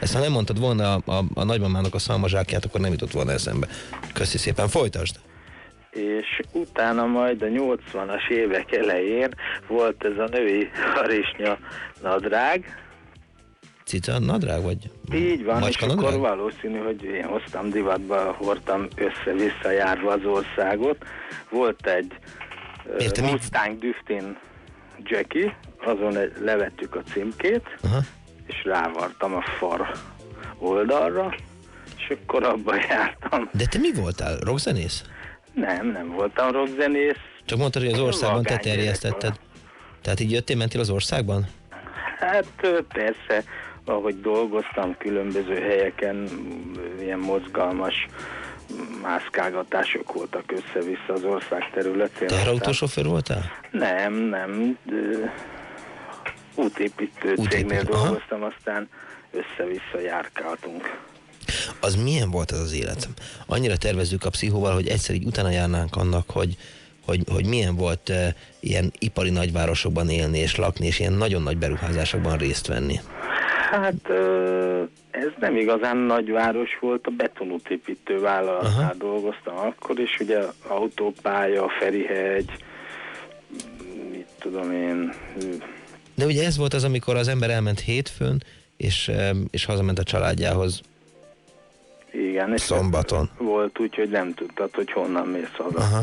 Ezt ha nem mondtad volna a, a, a nagymamának a szalmazsákját, akkor nem jutott volna eszembe. Köszi szépen, folytasd! és utána majd a 80-as évek elején volt ez a női harisnya nadrág. Cica nadrág vagy? Így van, Macska és nadrág? akkor valószínű, hogy én hoztam divatba, hordtam össze-vissza járva az országot. Volt egy mit- Mustang Düftin Jackie, azon levettük a címkét, Aha. És rávartam a far oldalra, és akkor abba jártam. De te mi voltál? Rockzenész? Nem, nem voltam rockzenész. Csak mondtad, hogy az országban te terjesztetted. Tehát így jöttél, mentél az országban? Hát persze, ahogy dolgoztam különböző helyeken, ilyen mozgalmas mászkálgatások voltak össze-vissza az ország területén. Teherautósofőr voltál? Nem, nem. ö, Útépítő cégnél Útépítő, aha. dolgoztam, aztán össze-vissza járkáltunk. Az milyen volt az az élet? Annyira tervezzük a pszichóval, hogy egyszer így utána járnánk annak, hogy, hogy, hogy milyen volt e, ilyen ipari nagyvárosokban élni és lakni, és ilyen nagyon nagy beruházásokban részt venni. Hát ez nem igazán nagyváros volt, a betonútépítő vállalatnál dolgoztam akkor, és ugye autópálya, Ferihegy, mit tudom én, De ugye ez volt az, amikor az ember elment hétfőn, és, és hazament a családjához igen, és szombaton. volt úgy, hogy nem tudtad, hogy honnan mész haza. Aha.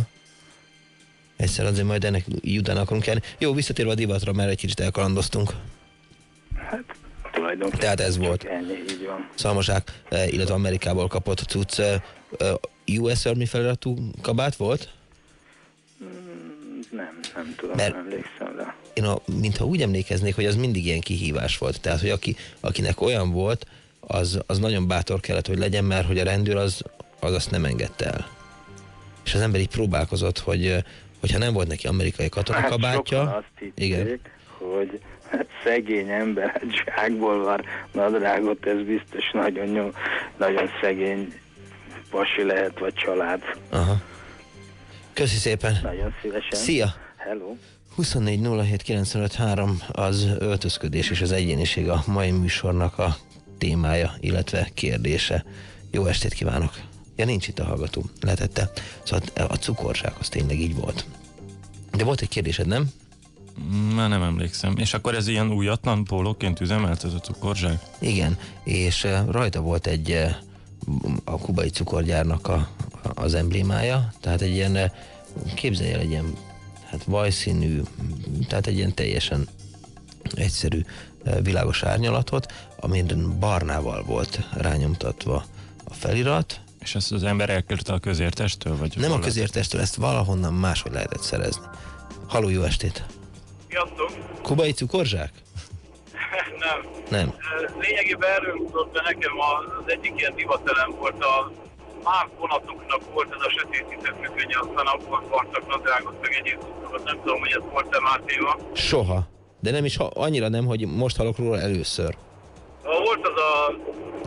Egyszer azért majd ennek így utána akarunk járni. Jó, visszatérve a divatra, mert egy kicsit elkalandoztunk. Tulajdonképpen Tehát ez volt. ennyi, így van. Szalmazsák, eh, illetve Amerikából kapott cucc. eh, eh, US Army feliratú kabát volt? Nem, nem tudom, Mert- nem emlékszem rá. Én a, mintha úgy emlékeznék, hogy az mindig ilyen kihívás volt. Tehát, hogy aki, akinek olyan volt, az, az nagyon bátor kellett, hogy legyen, mert hogy a rendőr az, az azt nem engedte el. És az ember így próbálkozott, hogy hogyha nem volt neki amerikai katona Hát azt hitték, igen, hogy hát szegény ember, hát zsákból van nadrágot, ez biztos nagyon, nyom, nagyon szegény pasi lehet, vagy család. Aha. Köszi szépen. Nagyon szívesen. Szia! Hello. 24 07 95 3 az öltözködés és az egyéniség a mai műsornak a témája, illetve kérdése. Jó estét kívánok! Ja, nincs itt a hallgató, letette. Szóval a cukorság az tényleg így volt. De volt egy kérdésed, nem? Már nem emlékszem. És akkor ez ilyen újatlan pólóként üzemelt ez a cukorzsák? Igen, és eh, rajta volt egy eh, a kubai cukorgyárnak a, az emblémája, tehát egy ilyen, eh, képzelj el egy ilyen hát vajszínű, tehát egy ilyen teljesen egyszerű eh, világos árnyalatot, amin barnával volt rányomtatva a felirat. És ezt az ember elkérte a közértestől? Vagy Nem a közértestől, ezt valahonnan máshogy lehetett szerezni. Haló, jó estét! Sziasztok! Kubai cukorzsák? Nem. Nem. Lényegében erről mutat be nekem az egyik ilyen divatelem volt a már vonatoknak volt ez a sötétítő függönye, aztán akkor vartak nadrágot, meg egyéb. Nem tudom, hogy ez volt-e már téma. Soha. De nem is, ha, annyira nem, hogy most hallok róla először. Volt az a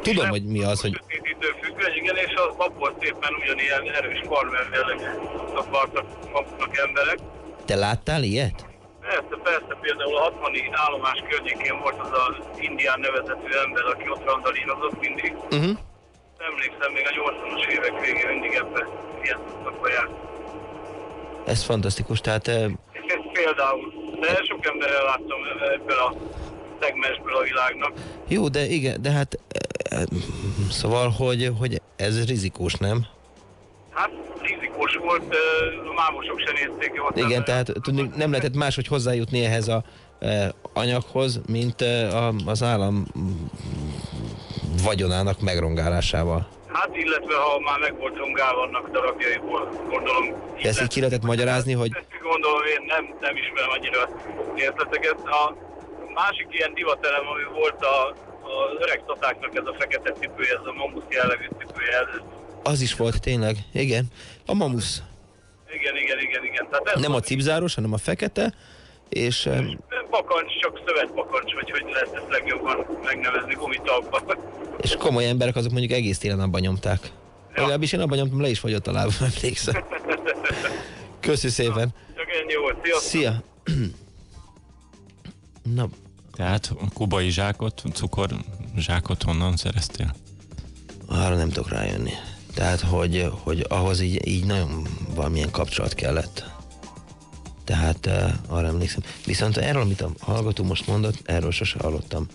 Tudom, hogy mi az, hogy sötétítő függöny, igen, és az abból szépen ugyanilyen erős farmer jellegű kapnak emberek. te láttál ilyet? Persze, persze, például a 60 állomás környékén volt az az indián nevezetű ember, aki ott randalírozott mindig. Uh-huh. Emlékszem, még a 80-as évek végén mindig ebbe ilyen szakba járt. Ez fantasztikus, tehát eh, ez például, de sok emberrel láttam ebből a szegmensből a világnak. jó, de igen, de hát eh, szóval, hogy, hogy ez rizikós, nem? Hát rizikós volt, ö, a mámosok se nézték jól. Igen, tehát tudni, nem lehetett máshogy hozzájutni ehhez a eh, anyaghoz, mint eh, a, az állam vagyonának megrongálásával. Hát illetve ha már meg volt rongálva annak darabjaiból, gondolom. De ezt így ki lehetett magyarázni, hogy Ezt gondolom én nem, nem ismerem annyira részleteket. A másik ilyen divatelem, ami volt a, az öreg tatáknak ez a fekete cipője, ez a mamusz jellegű cipője. Ez, az is volt tényleg, igen. A mamusz. igen, igen, igen, igen. Tehát ez Nem a cipzáros, hanem a fekete, és bakancs, csak szövetbakancs, vagy hogy lehet ezt legjobban megnevezni gumitalpban. és komoly emberek azok mondjuk egész télen abban nyomták. Legalábbis én abban nyomtam, le is fogyott a lábam, emlékszem. Köszi szépen. Csak ennyi volt. Sziasztok! Szia! Na, Tehát a kubai zsákot, cukor zsákot honnan szereztél? arra nem tudok rájönni. Tehát, hogy, hogy ahhoz így, így nagyon valamilyen kapcsolat kellett. Tehát uh, arra emlékszem. Viszont erről, amit a hallgató most mondott, erről sose hallottam.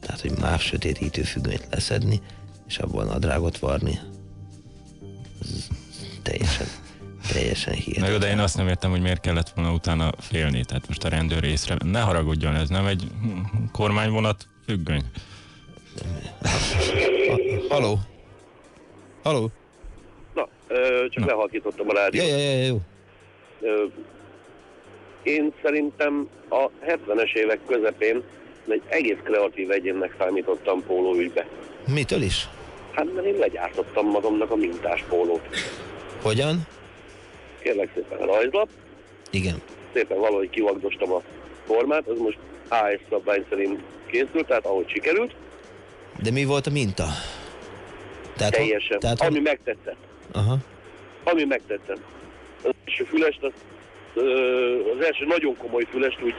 Tehát, hogy más sötétítő függönyt leszedni, és abban a drágot varni. Ez teljesen, teljesen Na hihetetlen. jó, de én azt nem értem, hogy miért kellett volna utána félni. Tehát most a rendőr észre... Ne haragudjon, ez nem egy kormányvonat függöny. Haló? Haló? Na, ö, csak lehalkítottam a rádiót. Ja, ja, ja, jó. Ö, Én szerintem a 70-es évek közepén egy egész kreatív egyénnek számítottam pólóügybe. Mitől is? Hát mert én legyártottam magamnak a mintás pólót. Hogyan? Kérlek szépen rajzlap, Igen. szépen valahogy kivagdostam a formát, az most AS szabvány szerint készült, tehát ahogy sikerült, De mi volt a minta? Tehát, teljesen, tehát ami megtetszett. Aha. Ami megtetszett. Az első fülest, az, ö, az első nagyon komoly fülest úgy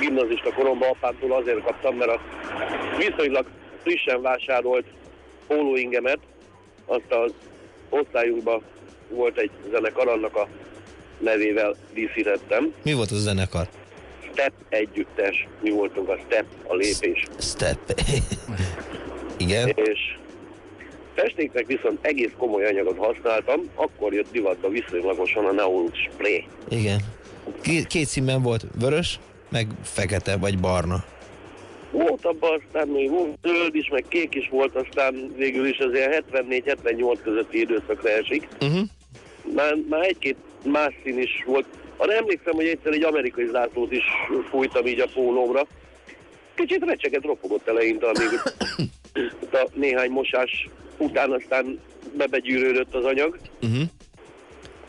gimnazista koromban apámtól azért kaptam, mert a viszonylag frissen vásárolt pólóingemet, azt az osztályunkban volt egy zenekar, annak a nevével díszítettem. Mi volt az a zenekar? Step együttes, mi voltunk a Step, a lépés. Step. Igen. És festéknek viszont egész komoly anyagot használtam, akkor jött divatba viszonylagosan a Neolux Spray. Igen. Két, színben volt, vörös, meg fekete vagy barna. Volt abban aztán még volt zöld is, meg kék is volt, aztán végül is azért 74-78 közötti időszakra esik. Uh-huh. Már, már egy-két más szín is volt. Arra emlékszem, hogy egyszer egy amerikai zászlót is fújtam így a pólómra. Kicsit recseget ropogott eleinte, amíg a néhány mosás után aztán bebegyűrődött az anyag. Uh-huh.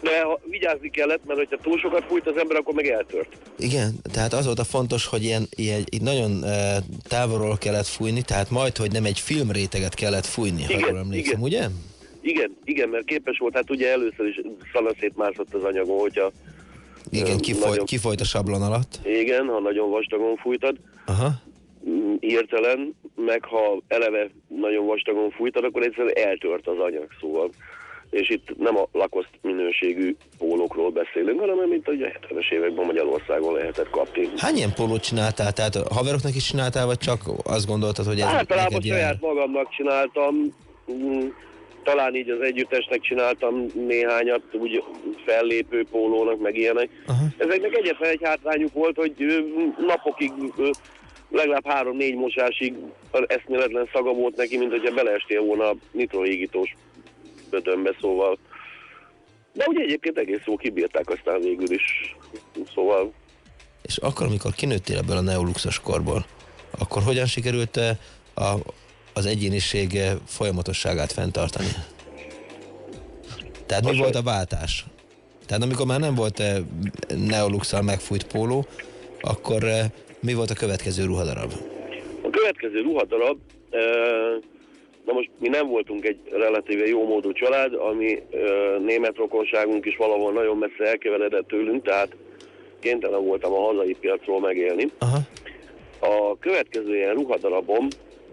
De ha vigyázni kellett, mert hogyha túl sokat fújt az ember, akkor meg eltört. Igen, tehát az volt a fontos, hogy ilyen, ilyen így nagyon e, távolról kellett fújni, tehát majd, hogy nem egy filmréteget kellett fújni, ha Igen, jól emlékszem, igen. ugye? Igen, igen, mert képes volt, hát ugye először is szanaszét mászott az anyagon, hogyha Igen, Ö, kifolyt, nagyon- kifolyt a sablon alatt. igen, ha nagyon vastagon fújtad, Aha. Hirtelen, meg ha eleve nagyon vastagon fújtad, akkor egyszerűen eltört az anyag, szóval. És itt nem a lakoszt minőségű pólókról beszélünk, hanem mint hogy a 70-es években Magyarországon lehetett kapni. Hány ilyen pólót csináltál? Tehát haveroknak is csináltál, vagy csak azt gondoltad, hogy ez Általában neked jár? saját magamnak csináltam, mm, talán így az együttesnek csináltam néhányat, úgy fellépő pólónak, meg ilyenek. Aha. Ezeknek egyetlen egy hátrányuk volt, hogy napokig, legalább három-négy mosásig eszméletlen szaga volt neki, mint hogyha beleestél volna a nitrohígítós bödönbe, szóval. De ugye egyébként egész jó kibírták aztán végül is. Szóval És akkor, amikor kinőttél ebből a neoluxos korból, akkor hogyan sikerült eh, a, az egyéniség folyamatosságát fenntartani? Tehát mi volt a váltás? Tehát amikor már nem volt eh, neoluxal megfújt póló, akkor eh, mi volt a következő ruhadarab? A következő ruhadarab, na most mi nem voltunk egy relatíve jó módú család, ami német rokonságunk is valahol nagyon messze elkeveredett tőlünk, tehát kénytelen voltam a hazai piacról megélni. Aha. A következő ilyen ruhadarabom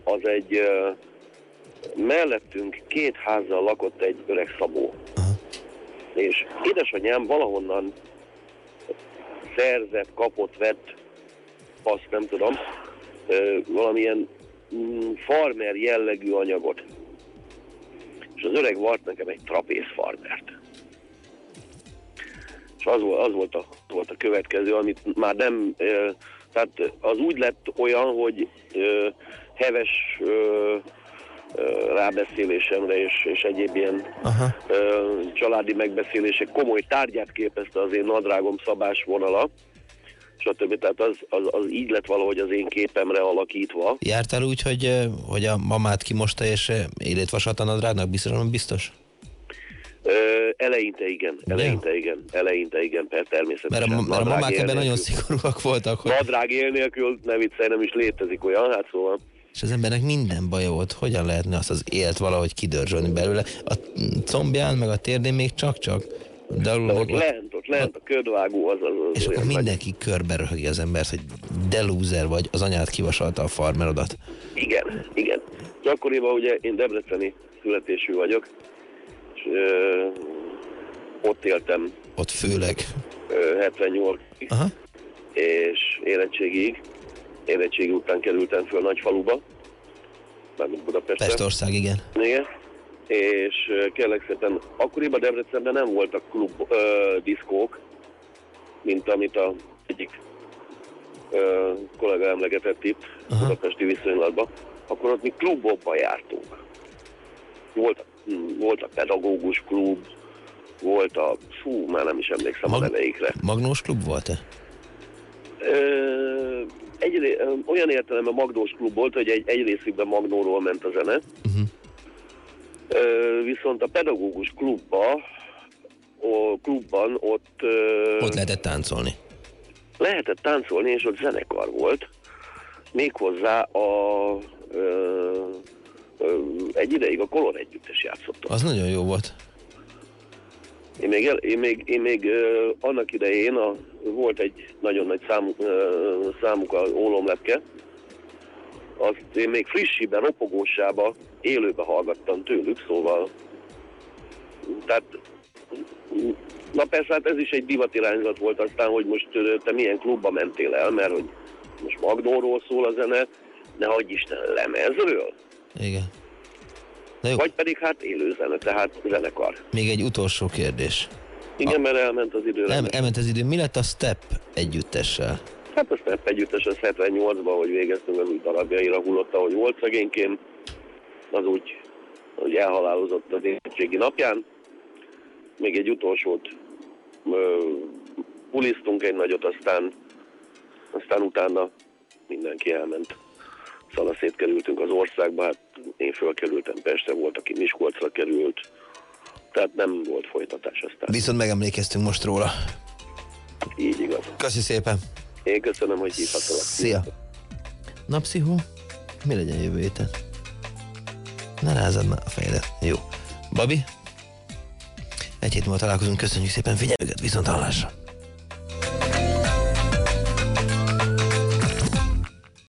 az egy mellettünk két házzal lakott egy öreg szabó. És édesanyám valahonnan szerzett, kapott, vett, azt nem tudom, valamilyen mm, farmer jellegű anyagot. És az öreg vart nekem egy trapéz farmert. És az volt, az volt, a, volt a következő, amit már nem, tehát az úgy lett olyan, hogy heves rábeszélésemre és, és egyéb ilyen Aha. családi megbeszélések komoly tárgyát képezte az én nadrágom szabás vonala, stb. Tehát az, az, az így lett valahogy az én képemre alakítva. Jártál úgy, hogy, hogy a mamát kimosta és élét vasat a nadrágnak? Biztos, hogy biztos? Ö, eleinte igen, eleinte igen, eleinte igen, per természetesen. Mert a, mert a mamák ebben nagyon szigorúak voltak, hogy Nadrág él nélkül, ne viccelj, nem is létezik olyan, hát szóval. És az embernek minden baja volt, hogyan lehetne azt az élt valahogy kidörzsölni belőle. A combján, meg a térdén még csak-csak. De, De ott ott, lent a ködvágó az, az, az és akkor mindenki körbe röhögi az embert, hogy de loser vagy, az anyád kivasalta a farmerodat. Igen, igen. És akkoriban ugye én debreceni születésű vagyok, Ö, ott éltem Ott főleg. ö, 78 Aha. és érettségig. Érettségi után kerültem föl Nagyfaluba, mármint Budapestre. Pestország, igen. Igen. És kérlek szépen, akkoriban Debrecenben nem voltak klub ö, diszkók, mint amit a egyik ö, kollega emlegetett itt, Aha. budapesti viszonylatban, akkor ott mi klubokba jártunk. Volt, hm, volt a pedagógus klub, volt a, fú, már nem is emlékszem Mag- a neveikre. Magnós klub volt-e? Ö, egy, olyan értelemben Magnós klub volt, hogy egy, egy részükben Magnóról ment a zene. Uh-huh. Viszont a pedagógus klubba, a klubban ott Ott lehetett táncolni. lehetett táncolni, és ott zenekar volt. Méghozzá a, ö, ö, egy ideig a Kolor együttes játszott. Az nagyon jó volt. Én még, el, én még, én még ö, annak idején a, volt egy nagyon nagy számú, ö, számuk a ólomlepke, azt én még frissiben, ropogósába, élőbe hallgattam tőlük, szóval tehát na persze, hát ez is egy divatirányzat volt aztán, hogy most te milyen klubba mentél el, mert hogy most Magnóról szól a zene, ne hagyj Isten lemezről, Igen. Na jó, vagy pedig hát élő zene, tehát zenekar. még egy utolsó kérdés. Igen, mert elment az idő. Nem, elment az idő. Mi lett a Step együttessel? Hát a Step együttes az 78-ban, hogy végeztünk, az úgy darabjaira hullott, ahogy volt szegényként. Az úgy, hogy elhalálozott az érettségi napján. Még egy utolsót ö, pulisztunk egy nagyot, aztán, aztán utána mindenki elment. Szalaszét kerültünk az országba, hát én fölkerültem Pestre, volt, aki Miskolcra került. Tehát nem volt folytatás aztán. Viszont megemlékeztünk most róla. Így igaz. Köszi szépen. Én köszönöm, hogy hívhattalak. Szia. Na, pszichó, mi legyen jövő héten? Ne rázad már a fejedet. Jó. Babi? Egy hét múlva találkozunk, köszönjük szépen figyelmüket, viszont hallásra.